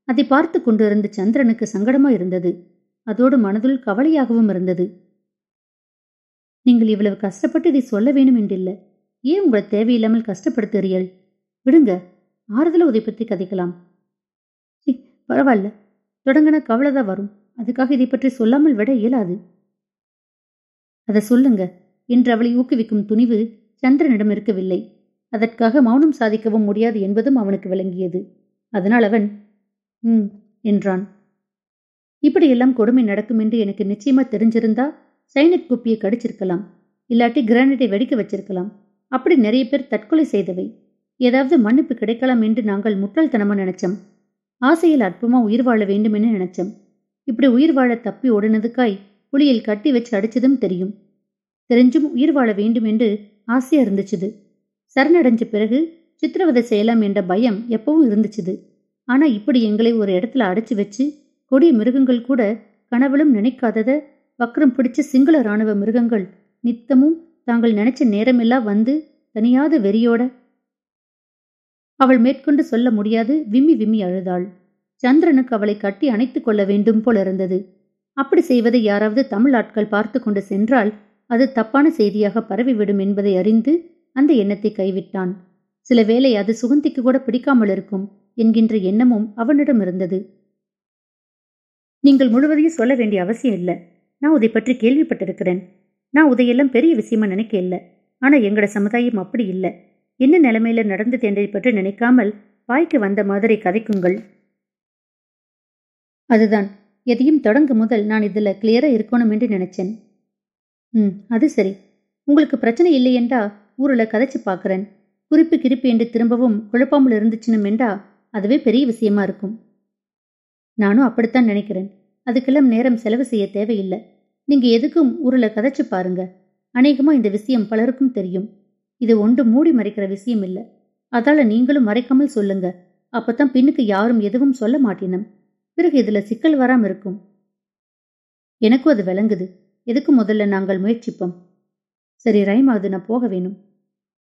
அதை பார்த்து கொண்டிருந்த சந்திரனுக்கு சங்கடமா இருந்தது. அதோடு மனதுள் கவலையாகவும் இருந்தது. நீங்கள் இவ்வளவு கஷ்டப்பட்டு இதை சொல்ல வேணும் என்றில்லை. ஏன் உங்களை தேவையில்லாமல் கஷ்டப்படுத்துறீள் விடுங்க. ஆறுதல உதை பற்றி கதைக்கலாம் பரவாயில்ல. தொடங்கின கவலைதான் வரும். அதுக்காக இதை பற்றி சொல்லாமல் விட இயலாது. அதை சொல்லுங்க. என்று அவளை ஊக்குவிக்கும் துணிவு சந்திரனிடம் இருக்கவில்லை. அதற்காக மௌனம் சாதிக்கவும் முடியாது என்பதும் அவனுக்கு விளங்கியது. அதனால் அவன் ம் என்றான். இப்படியெல்லாம் கொடுமை நடக்கும் என்று எனக்கு நிச்சயமா தெரிஞ்சிருந்தா சைனட் குப்பியை கடிச்சிருக்கலாம். இல்லாட்டி கிரானைட்டை வெடிக்க வச்சிருக்கலாம். அப்படி நிறைய பேர் தற்கொலை செய்தவை. ஏதாவது மன்னிப்பு கிடைக்கலாம் என்று நாங்கள் முட்டாள்தனமா நினைச்சோம். ஆசையில் அற்பமா உயிர் வாழ வேண்டும் என்று நினைச்சோம். இப்படி உயிர் வாழ தப்பி ஓடினதுக்காய் புளியில் கட்டி வச்சு அடிச்சதும் தெரியும். தெரிஞ்சும் உயிர் வாழ வேண்டும் என்று ஆசையா இருந்துச்சுது. சரணடைஞ்ச பிறகு சித்திரவதை செய்யலாம் என்ற பயம் எப்பவும் இருந்துச்சுது. ஆனா இப்படி எங்களை ஒரு இடத்துல அடைச்சு வச்சு கொடிய மிருகங்கள் கூட கனவுளும் நினைக்காதத வக்கரம் பிடிச்ச சிங்கள ராணுவ மிருகங்கள் நித்தமும் தாங்கள் நினைச்ச நேரமெல்லாம் வந்து தனியாத வெறியோட அவள் மேற்கொண்டு சொல்ல முடியாது விம்மி விம்மி அழுதாள். சந்திரனுக்கு அவளை கட்டி அணைத்துக் கொள்ள வேண்டும் போலிருந்தது அப்படி செய்வதை யாராவது தமிழ் ஆட்கள் பார்த்து கொண்டு சென்றால் அது தப்பான செய்தியாக பரவிவிடும் என்பதை அறிந்து அந்த எண்ணத்தை கைவிட்டான். சில வேளை அது சுகந்திக்கு கூட பிடிக்காமல் இருக்கும் என்கின்ற எண்ணமும் அவனிடம் இருந்தது. நீங்கள் முழுவதையும் சொல்ல வேண்டிய அவசியம் இல்லை. நான் உதை பற்றி கேள்விப்பட்டிருக்கிறேன். நான் உதையெல்லாம் பெரிய விஷயமா நினைக்க இல்லை. ஆனா எங்கட சமுதாயம் அப்படி இல்லை. என்ன நிலைமையில நடந்து தேண்டதை பற்றி நினைக்காமல் வாய்க்கு வந்த மாதிரி கதைக்குங்கள். அதுதான். எதையும் தொடங்கும் முதல் நான் இதுல கிளியரா இருக்கணும் என்று நினைச்சேன். ம் அது சரி. உங்களுக்கு பிரச்சனை இல்லை ஊரில் கதைச்சு பார்க்குறேன் குறிப்பு கிருப்பி என்று திரும்பவும் குழப்பாமல் இருந்துச்சுன்னு அதுவே பெரிய விஷயமா இருக்கும். நானும் அப்படித்தான் நினைக்கிறேன். அதுக்கெல்லாம் நேரம் செலவு செய்ய தேவையில்லை. நீங்க எதுக்கும் ஊரில் கதைச்சு பாருங்க. அநேகமா இந்த விஷயம் பலருக்கும் தெரியும். இது ஒன்று மூடி மறைக்கிற விஷயம் இல்லை. அதால நீங்களும் மறைக்காமல் சொல்லுங்க. அப்பதான் பின்னுக்கு யாரும் எதுவும் சொல்ல மாட்டினம். பிறகு இதுல சிக்கல் வராம இருக்கும். எனக்கும் அது விளங்குது. எதுக்கு முதல்ல நாங்கள் முயற்சிப்போம்? சரி ரைமாவது நான் போக வேணும்.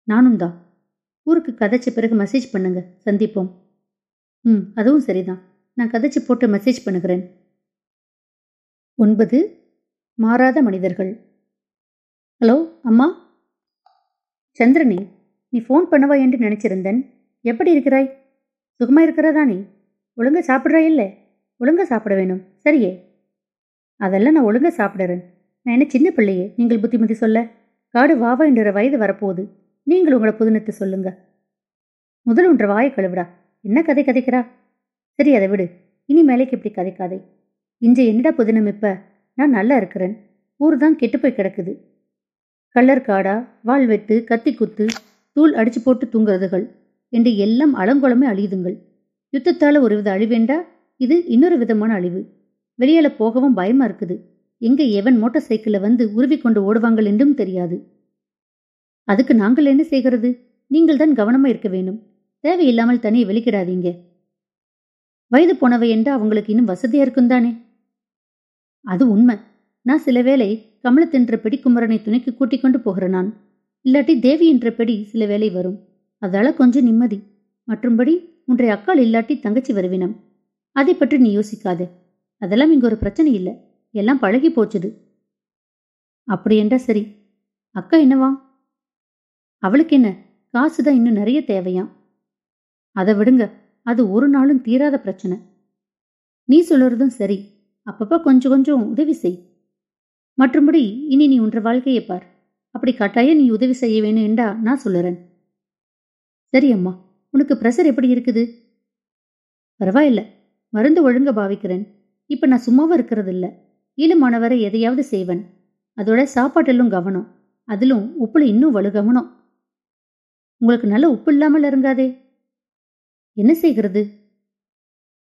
நானும் தான். ஊருக்கு கதைச்ச பிறகு மெசேஜ் பண்ணுங்க. சந்திப்போம். ம் அதுவும் சரிதான். நான் கதைச்சு போட்டு மெசேஜ் பண்ணுகிறேன். ஒன்பது மாறாத மனிதர்கள். ஹலோ அம்மா? சந்திரனி நீ ஃபோன் பண்ணவா என்று நினச்சிருந்தேன். எப்படி இருக்கிறாய்? சுகமா இருக்கிறதா நீ? ஒழுங்கா சாப்பிட்றா இல்லை? ஒழுங்கா சாப்பிட வேணும். சரியே? அதெல்லாம் நான் ஒழுங்கா சாப்பிடுறேன். நான் என்ன சின்ன பிள்ளையே? நீங்கள் புத்திமதி சொல்ல. காடு வாவா என்ற வயது வரப்போகுது. நீங்கள் உங்களோட புதினத்தை சொல்லுங்க. முதல் ஒன்ற வாயை கழுவிடா. என்ன கதை கதைக்கிறா? சரி அதை விடு. இனி மேலேக்கு இப்படி கதைக்காதே. இஞ்ச என்னடா புதினம் இப்ப? நான் நல்லா இருக்கிறேன். ஊர் தான் கெட்டு போய் கிடக்குது. கள்ளர் காடா வாழ்வெட்டு கத்தி குத்து தூள் அடிச்சு போட்டு தூங்குறதுகள். என்று எல்லாம் அலங்கோலமே அழியுதுங்கள். யுத்தத்தால ஒருவித அழிவேண்டா? இது இன்னொரு விதமான அழிவு. வெளியில போகவும் பயமா இருக்குது. எங்க எவன் மோட்டார் சைக்கிளை வந்து உருவி கொண்டு ஓடுவாங்கள் என்றும் தெரியாது. அதுக்கு நாங்கள் என்ன செய்கிறது? நீங்கள் தான் கவனமா இருக்க வேணும் தேவையில்லாமல் தனியை வெளிக்கிடாதீங்க. வயது போனவை என்று அவங்களுக்கு இன்னும் வசதியா இருக்கும் தானே? அது உண்மை. நான் சில வேளை கமலத்தென்ற பெடி குமரனை துணைக்கு கூட்டிக் கொண்டு போகிற நான். இல்லாட்டி தேவி என்ற பெடி சில வேளை வரும். அதால கொஞ்சம் நிம்மதி. மற்றும்படி உன்றைய அக்காள் இல்லாட்டி தங்கச்சி வருவினம். அதை பற்றி நீ யோசிக்காத. அதெல்லாம் இங்க ஒரு பிரச்சனை இல்லை. எல்லாம் பழகி போச்சுது. அப்படி என்றா சரி. அக்கா என்னவா? அவளுக்கு என்ன? காசு தான் இன்னும் நிறைய தேவையாம் அதை விடுங்க. அது ஒரு நாளும் தீராத பிரச்சனை. நீ சொல்றதும் சரி. அப்பப்ப கொஞ்சம் கொஞ்சம் உதவி செய். மற்றபடி இனி நீ உன்ற வாழ்க்கையை பார். அப்படி கட்டாயம் நீ உதவி செய்ய வேணும் என்றா நான் சொல்லுறேன். சரி அம்மா. உனக்கு ப்ரெஷர் எப்படி இருக்குது? பரவாயில்ல. மருந்து ஒழுங்க பாவிக்கிறேன். இப்ப நான் சும்மாவும் இருக்கிறது இல்ல ஈழமானவரை எதையாவது செய்வன். அதோட சாப்பாட்டிலும் கவனம். அதிலும் உப்புல இன்னும் வலு கவனம் உங்களுக்கு நல்ல உப்பு இல்லாமல் இருங்காதே என்ன செய்கிறது?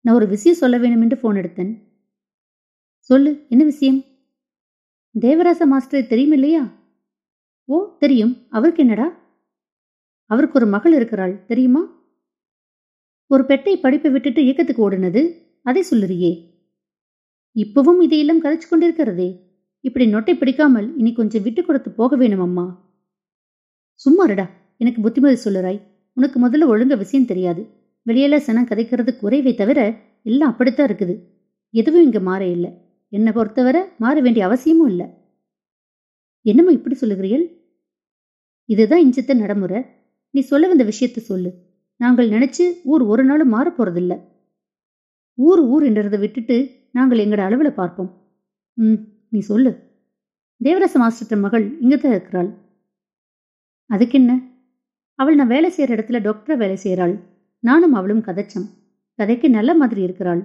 நான் ஒரு விஷயம் சொல்ல வேணும் என்று போன் எடுத்தேன். சொல்லு என்ன விஷயம்? தேவராச மாஸ்டர் தெரியும் இல்லையா ஓ தெரியும். அவருக்கு என்னடா? அவருக்கு ஒரு மகள் இருக்கிறாள். தெரியுமா? ஒரு பெட்டை படிப்பை விட்டுட்டு இயக்கத்துக்கு ஓடுனது? அதை சொல்லுறியே. இப்பவும் இதையெல்லாம் கதைச்சு கொண்டிருக்கிறதே. இப்படி நொட்டை பிடிக்காமல் இனி கொஞ்சம் விட்டு கொடுத்து போக வேணும் அம்மா. சும்மாருடா எனக்கு புத்திமதி சொல்லுறாய். உனக்கு முதல்ல ஒழுங்க விஷயம் தெரியாது. வெளியில சனம் கதைக்கிறது குறைவை தவிர எல்லாம் அப்படித்தான் இருக்குது. எதுவும் இங்க மாற இல்லை. என்னை பொறுத்தவரை மாற வேண்டிய அவசியமும் இல்லை. என்னம்மா இப்படி சொல்லுகிறீர்கள்? இதுதான் இஞ்சத்த நடைமுறை. நீ சொல்ல வந்த விஷயத்த சொல்லு. நாங்கள் நினைச்சு ஊர் ஒரு நாளும் மாற போறதில்ல. ஊர் ஊர் என்றதை விட்டுட்டு நாங்கள் எங்கட அளவுல பார்ப்போம். ம் நீ சொல்லு. தேவரச மாஸ்டர் மகள் இங்கதான் இருக்கிறாள். அதுக்கு என்ன அவள் நான் வேலை செய்யற இடத்துல டாக்டரா வேலை செய்யறாள் நானும் அவளும் கதைச்சம். கதைக்கு நல்ல மாதிரி இருக்கிறாள்.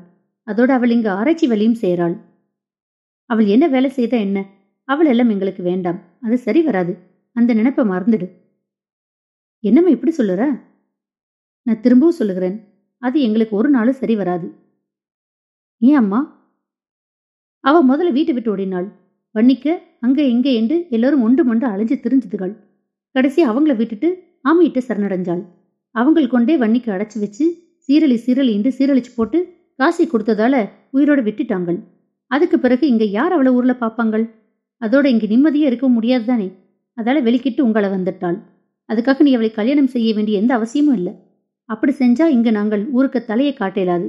அதோட அவள் இங்க ஆராய்ச்சி வேலையும் செய்யறாள் அவள் என்ன வேலை செய்த என்ன? அவள் எல்லாம் எங்களுக்கு வேண்டாம். அது சரி வராது. அந்த நினைப்பை மறந்துடு. என்னம்மா இப்படி சொல்லுற? நான் திரும்பவும் சொல்லுகிறேன். அது எங்களுக்கு ஒரு நாளும் சரி வராது. ஏன் அம்மா? அவ முதல்ல வீட்டை விட்டு ஓடினாள். வன்னிக்க அங்க இங்க என்று எல்லாரும் ஒன்று மொண்டு அலைஞ்சு திரிஞ்சுதுகள். கடைசி அவங்கள விட்டுட்டு ஆமையிட்டு சரணடைஞ்சாள். அவங்கள் கொண்டே வன்னிக்கு அடைச்சு வச்சு சீரழி சீரழி என்று சீரழிச்சு போட்டு காசி கொடுத்ததால உயிரோட விட்டுட்டாங்கள். அதுக்கு பிறகு இங்க யார் அவளை ஊர்ல பாப்பாங்கள் அதோட இங்க நிம்மதியா இருக்க முடியாது தானே? அதால வெளிக்கிட்டு உங்களை வந்துட்டாள். அதுக்காக நீ அவளை கல்யாணம் செய்ய வேண்டிய எந்த அவசியமும் இல்லை. அப்படி செஞ்சா இங்க நாங்கள் ஊருக்கு தலையை காட்டேலாது.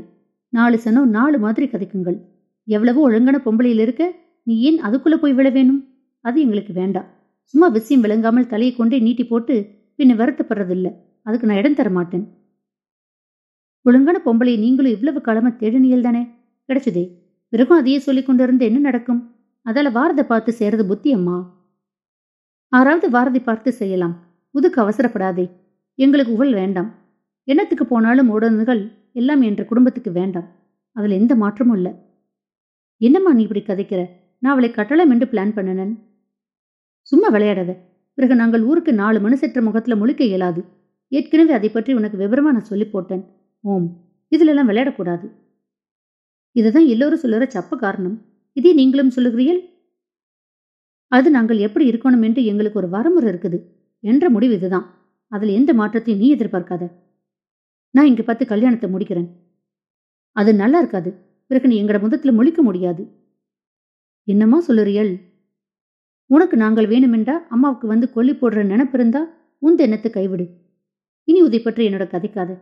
நாலு சனம் நாலு மாதிரி கதைக்குங்கள். எவ்வளவோ ஒழுங்கான பொம்பளையில் இருக்க நீ ஏன் அதுக்குள்ள போய் விழ வேணும்? அது எங்களுக்கு வேண்டாம். சும்மா விஷயம் விளங்காமல் தலையை கொண்டே நீட்டி போட்டு பின்ன வருத்தப்படுறதில்ல. அதுக்கு நான் இடம் தர மாட்டேன் ஒழுங்கான பொம்பளை நீங்களும் இவ்வளவு காலமா தேடினியல் தானே? கிடைச்சதே. பிறகும் அதையே சொல்லிக் கொண்டிருந்து என்ன நடக்கும்? அதால வாரதை பார்த்து செய்யறது புத்தி அம்மா. ஆறாவது வாரதை பார்த்து செய்யலாம். உதுக்கு அவசரப்படாதே. எங்களுக்கு உவல் வேண்டாம். என்னத்துக்கு போனாலும் உடனுகள் எல்லாம் என்ற குடும்பத்துக்கு வேண்டாம். அதில் எந்த மாற்றமும் இல்லை. என்னம்மா நீ இப்படி கதைக்கிற? நான் அவளை கட்டளம் என்று பிளான் பண்ணினேன். சும்மா விளையாடாத. பிறகு நாங்கள் ஊருக்கு நாலு மனுசற்ற முகத்துல முழிக்க இயலாது. ஏற்கனவே அதை பற்றி உனக்கு விவரமா நான் சொல்லி போட்டேன். ஓம். இதுலெல்லாம் விளையாடக்கூடாது. இதுதான் எல்லோரும் சொல்லுற சப்ப காரணம். இதே நீங்களும் சொல்லுகிறீர்கள்? அது நாங்கள் எப்படி இருக்கணும் என்று எங்களுக்கு ஒரு வரமுறை இருக்குது. என்ற முடிவு இதுதான். அதில் எந்த மாற்றத்தையும் நீ எதிர்பார்க்காத. நான் இங்க பார்த்து கல்யாணத்தை முடிக்கிறேன். அது நல்லா இருக்காது. பிறகு நீ எங்கட முதத்துல முழிக்க முடியாது. என்னம்மா சொல்லுறியல்? உனக்கு நாங்கள் வேணுமென்றா அம்மாவுக்கு வந்து கொல்லி போடுற நினப்பு உந்த எண்ணத்தை கைவிடு. இனி உதை பற்றி என்னோட கதைக்காத.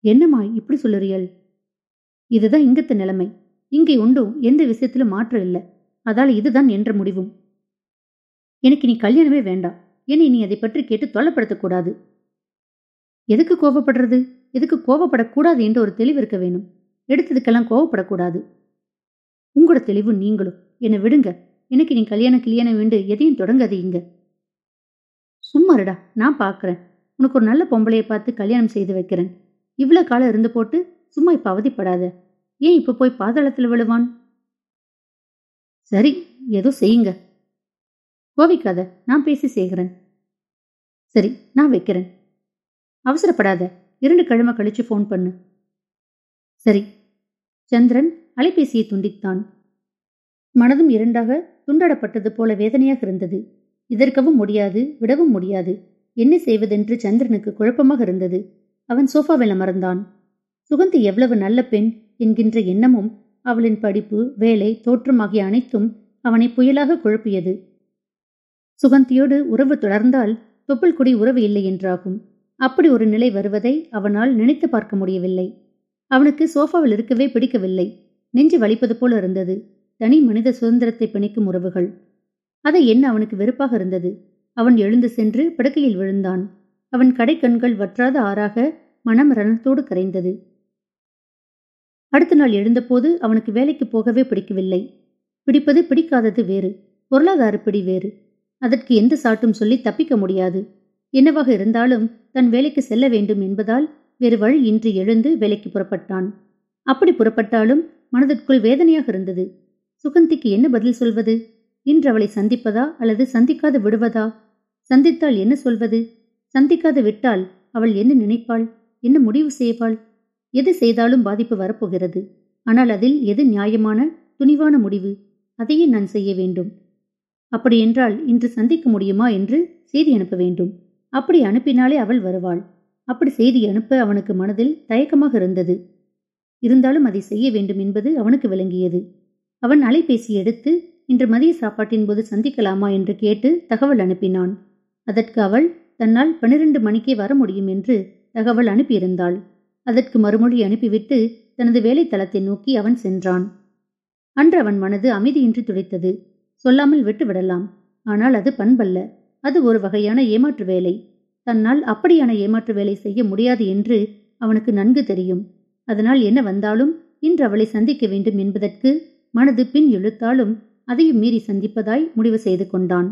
என்னம்மா இப்படி சொல்லுறியல்? இதுதான் இங்கத்த நிலைமை. இங்கே உண்டும் எந்த விஷயத்திலும் மாற்றம் இல்லை. அதால் இதுதான் என்ற முடிவும். எனக்கு நீ கல்யாணமே வேண்டாம். என்னை நீ அதை பற்றி கேட்டு தொல்லப்படுத்தக்கூடாது எதுக்கு கோவப்படுறது எதுக்கு கோவப்படக்கூடாது என்று ஒரு தெளிவு இருக்க வேணும் எடுத்ததுக்கெல்லாம் கோவப்படக்கூடாது உங்களோட தெளிவு நீங்களும். என்னை விடுங்க. எனக்கு நீ கல்யாணம் கல்யாணம் வேண்டு எதையும் தொடங்காது இங்க. சும்மாருடா நான் பார்க்குறேன் உனக்கு ஒரு நல்ல பொம்பளையை பார்த்து கல்யாணம் செய்து வைக்கிறேன். இவ்வளோ காலம் இருந்து போட்டு சும்மா இப்ப அவதிப்படாத. ஏன் இப்ப போய் பாதாளத்தில் விழுவான்? சரி ஏதோ செய்யுங்க. கோவிக்காத. நான் பேசி செய்கிறேன். சரி நான் வைக்கிறேன். அவசரப்படாத. இரண்டு கிழமை கழிச்சு ஃபோன் பண்ணு. சரி. சந்திரன் அலைபேசியை துண்டித்தான். மனதும் இரண்டாக துண்டாடப்பட்டது போல வேதனையாக இருந்தது. இதற்கவும் முடியாது விடவும் முடியாது. என்ன செய்வதென்று சந்திரனுக்கு குழப்பமாக இருந்தது. அவன் சோஃபாவில் அமர்ந்தான். சுகந்தி எவ்வளவு நல்ல பெண் என்கின்ற எண்ணமும் அவளின் படிப்பு வேலை தோற்றம் ஆகிய அனைத்தும் அவனை புயலாக குழப்பியது. சுகந்தியோடு உறவு தொடர்ந்தால் தொப்புள் குடி உறவு இல்லை என்றாகும். அப்படி ஒரு நிலை வருவதை அவனால் நினைத்து பார்க்க முடியவில்லை. அவனுக்கு சோஃபாவில் இருக்கவே பிடிக்கவில்லை. நெஞ்சு வலிப்பது போல இருந்தது. தனி மனித சுதந்திரத்தை பிணைக்கும் உறவுகள். அதை என்ன அவனுக்கு வெறுப்பாக இருந்தது? அவன் எழுந்து சென்று படுக்கையில் விழுந்தான். அவன் கடைக்கண்கள் வற்றாத ஆறாக மனம் ரணத்தோடு கரைந்தது. அடுத்த நாள் எழுந்தபோது அவனுக்கு வேலைக்கு போகவே பிடிக்கவில்லை. பிடிப்பது பிடிக்காதது வேறு. பொருளாதார பிடி வேறு. அதற்கு எந்த சாட்டும் சொல்லி தப்பிக்க முடியாது. என்னவாக இருந்தாலும் தன் வேலைக்கு செல்ல வேண்டும் என்பதால் வேறு வழி இன்றி எழுந்து வேலைக்கு புறப்பட்டான். அப்படி புறப்பட்டாலும் மனதிற்குள் வேதனையாக இருந்தது. சுகந்திக்கு என்ன பதில் சொல்வது? இன்று அவளை சந்திப்பதா அல்லது சந்திக்காது விடுவதா? சந்தித்தால் என்ன சொல்வது? சந்திக்காது விட்டால் அவள் என்ன நினைப்பாள்? என்ன முடிவு செய்வாள்? எது செய்தாலும் பாதிப்பு வரப்போகிறது. ஆனால் அதில் எது நியாயமான துணிவான முடிவு? அதையே நான் செய்ய வேண்டும். அப்படியென்றால் இன்று சந்திக்க முடியுமா என்று செய்தி அனுப்ப வேண்டும். அப்படி அனுப்பினாலே அவள் வருவாள். அப்படி செய்தி அனுப்ப அவனுக்கு மனதில் தயக்கமாக இருந்தது. இருந்தாலும் அதை செய்ய வேண்டும் என்பது அவனுக்கு விளங்கியது. அவன் அலைபேசி எடுத்து இன்று மதிய சாப்பாட்டின் போது சந்திக்கலாமா என்று கேட்டு தகவல் அனுப்பினான். அதற்கு அவள் தன்னால் பனிரெண்டு மணிக்கே வர முடியும் என்று தகவல் அனுப்பியிருந்தாள். அதற்கு மறுமொழி அனுப்பிவிட்டு தனது வேலைத்தளத்தை நோக்கி அவன் சென்றான். அன்று அவன் மனது அமைதியின்றி துடைத்தது. சொல்லாமல் விட்டு விடலாம் ஆனால் அது பண்பல்ல. அது ஒரு வகையான ஏமாற்று வேலை. தன்னால் அப்படியான ஏமாற்று வேலை செய்ய முடியாது என்று அவனுக்கு நன்கு தெரியும். அதனால் என்ன வந்தாலும் இன்று அவளை சந்திக்க வேண்டும் என்பதற்கு மனது பின் இழுத்தாலும் அதையும் மீறி சந்திப்பதாய் முடிவு செய்து கொண்டான்.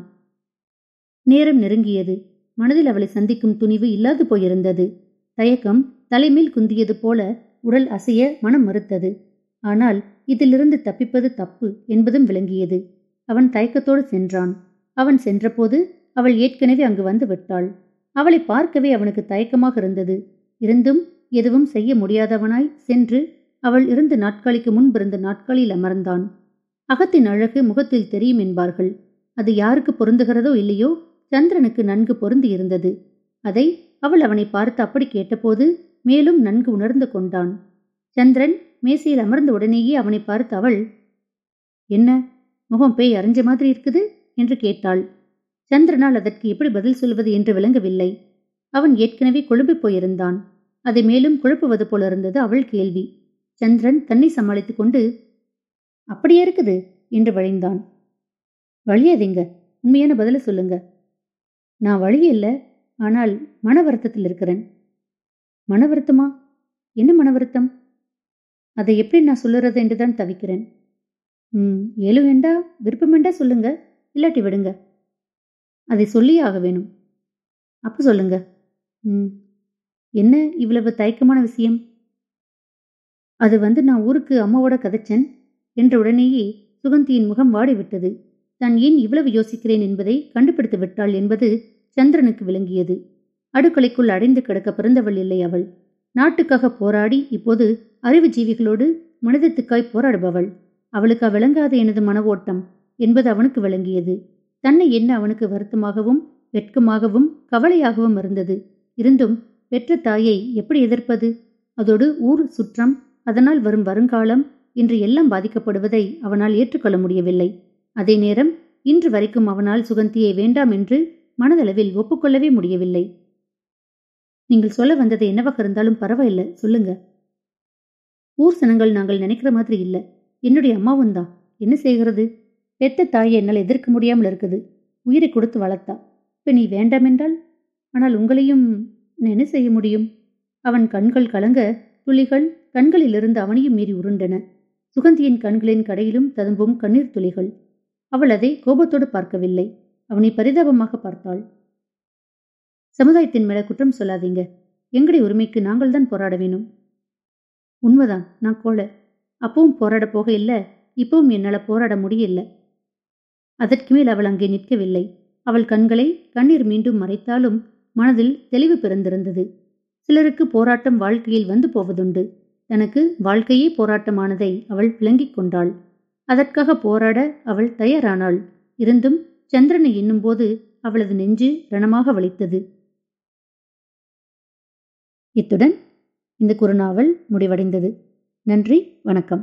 நேரம் நெருங்கியது. மனதில் அவளை சந்திக்கும் துணிவு இல்லாது போயிருந்தது. தயக்கம் தலைமேல் குந்தியது போல உடல் அசைய மனம் மறுத்தது. ஆனால் இதிலிருந்து தப்பிப்பது தப்பு என்பதும் விளங்கியது. அவன் தயக்கத்தோடு சென்றான். அவன் சென்றபோது அவள் ஏற்கனவே அங்கு வந்து விட்டாள். அவளை பார்க்கவே அவனுக்கு தயக்கமாக இருந்தது. இருந்தும் எதுவும் செய்ய முடியாதவனாய் சென்று அவள் இருந்த நாட்களுக்கு முன்பிருந்த நாட்களில் அமர்ந்தான். அகத்தின் அழகு முகத்தில் தெரியும் என்பார்கள். அது யாருக்கு பொருந்துகிறதோ இல்லையோ சந்திரனுக்கு நன்கு பொருந்தி இருந்தது. அதை அவள் அவனை பார்த்து அப்படி கேட்டபோது மேலும் நன்கு உணர்ந்து கொண்டான். சந்திரன் மேசையில் அமர்ந்த உடனேயே அவனை பார்த்து அவள் என்ன? முகம் பேய் அறிஞ்ச மாதிரி இருக்குது? என்று கேட்டாள். சந்திரனால் அதற்கு எப்படி பதில் சொல்வது என்று விளங்கவில்லை. அவன் ஏற்கனவே குழம்பிப் போயிருந்தான். அதை மேலும் குழப்புவது போல இருந்தது அவள் கேள்வி. சந்திரன் தன்னை சமாளித்துக் கொண்டு அப்படியே இருக்குது என்று வழிந்தான். வழியாதீங்க. உண்மையான பதில சொல்லுங்க. நான் வழி இல்லை. ஆனால் மன வருத்தத்தில் இருக்கிறேன். மன வருத்தமா? என்ன மன வருத்தம்? அதை எப்படி நான் சொல்லுறது என்றுதான் தவிக்கிறேன். ம். ஏழு வேண்டா? விருப்பம் வேண்டா சொல்லுங்க. இல்லாட்டி விடுங்க. அதை சொல்லியே ஆக வேணும். அப்ப சொல்லுங்க. ம். என்ன இவ்வளவு தயக்கமான விஷயம்? அது வந்து நான் ஊருக்கு அம்மாவோட கதைச்சேன் என்ற உடனேயே சுகந்தியின் முகம் வாடிவிட்டது. தான் ஏன் இவ்வளவு யோசிக்கிறேன் என்பதை கண்டுபிடித்து விட்டாள் என்பது சந்திரனுக்கு விளங்கியது. அடுக்கலைக்குள் அடைந்து கிடக்க பிறந்தவள் இல்லை அவள். நாட்டுக்காக போராடி இப்போது அறிவு ஜீவிகளோடு மனிதத்துக்காய் போராடுபவள். அவளுக்கு விளங்காத எனது மன ஓட்டம் என்பது அவனுக்கு விளங்கியது. தன்னை என்ன அவனுக்கு வருத்தமாகவும் வெட்கமாகவும் கவலையாகவும் இருந்தது. இருந்தும் பெற்ற தாயை எப்படி எதிர்ப்பது? அதோடு ஊர் சுற்றம் அதனால் வரும் வருங்காலம் இன்று எல்லாம் பாதிக்கப்படுவதை அவனால் ஏற்றுக்கொள்ள முடியவில்லை. அதே நேரம் இன்று வரைக்கும் அவனால் சுகந்தியை வேண்டாம் என்று மனதளவில் ஒப்புக்கொள்ளவே முடியவில்லை. நீங்கள் சொல்ல வந்தது என்னவாக இருந்தாலும் பரவாயில்ல சொல்லுங்க. ஊர் சனங்கள் நாங்கள் நினைக்கிற மாதிரி இல்லை. என்னுடைய அம்மாவும் தான் என்ன செய்கிறது? பெத்த தாயை என்னால் எதிர்க்க முடியாமல் இருக்குது. உயிரை கொடுத்து வளர்த்தா. இப்போ நீ வேண்டாம் என்றால்? ஆனால் உங்களையும் என்ன செய்ய முடியும்? அவன் கண்கள் கலங்க துளிகள் கண்களிலிருந்து அவனையும் மீறி உருண்டன. சுகந்தியின் கண்களின் கடையிலும் ததும்பும் கண்ணீர் துளிகள். அவள் அதை கோபத்தோடு பார்க்கவில்லை. அவனை பரிதாபமாக பார்த்தாள். சமுதாயத்தின் மேல குற்றம் சொல்லாதீங்க. எங்களுடைய உரிமைக்கு நாங்கள் தான் போராட வேணும்? உண்மைதான். நான் கோல. அப்பவும் போராட போக இல்ல. இப்பவும் என்னால போராட முடியல. அதற்கு மேல் அவள் அங்கே நிற்கவில்லை. அவள் கண்களை கண்ணீர் மீண்டும் மறைத்தாலும் மனதில் தெளிவு பிறந்திருந்தது. சிலருக்கு போராட்டம் வாழ்க்கையில் வந்து போவதுண்டு. தனக்கு வாழ்க்கையே போராட்டமானதை அவள் விளங்கிக் கொண்டாள். அதற்காக போராட அவள் தயாரானாள். இருந்தும் சந்திரனை எண்ணும்போது அவளது நெஞ்சு ரணமாக வலித்தது. இத்துடன் இந்த குறுநாவல் முடிவடைந்தது. நன்றி வணக்கம்.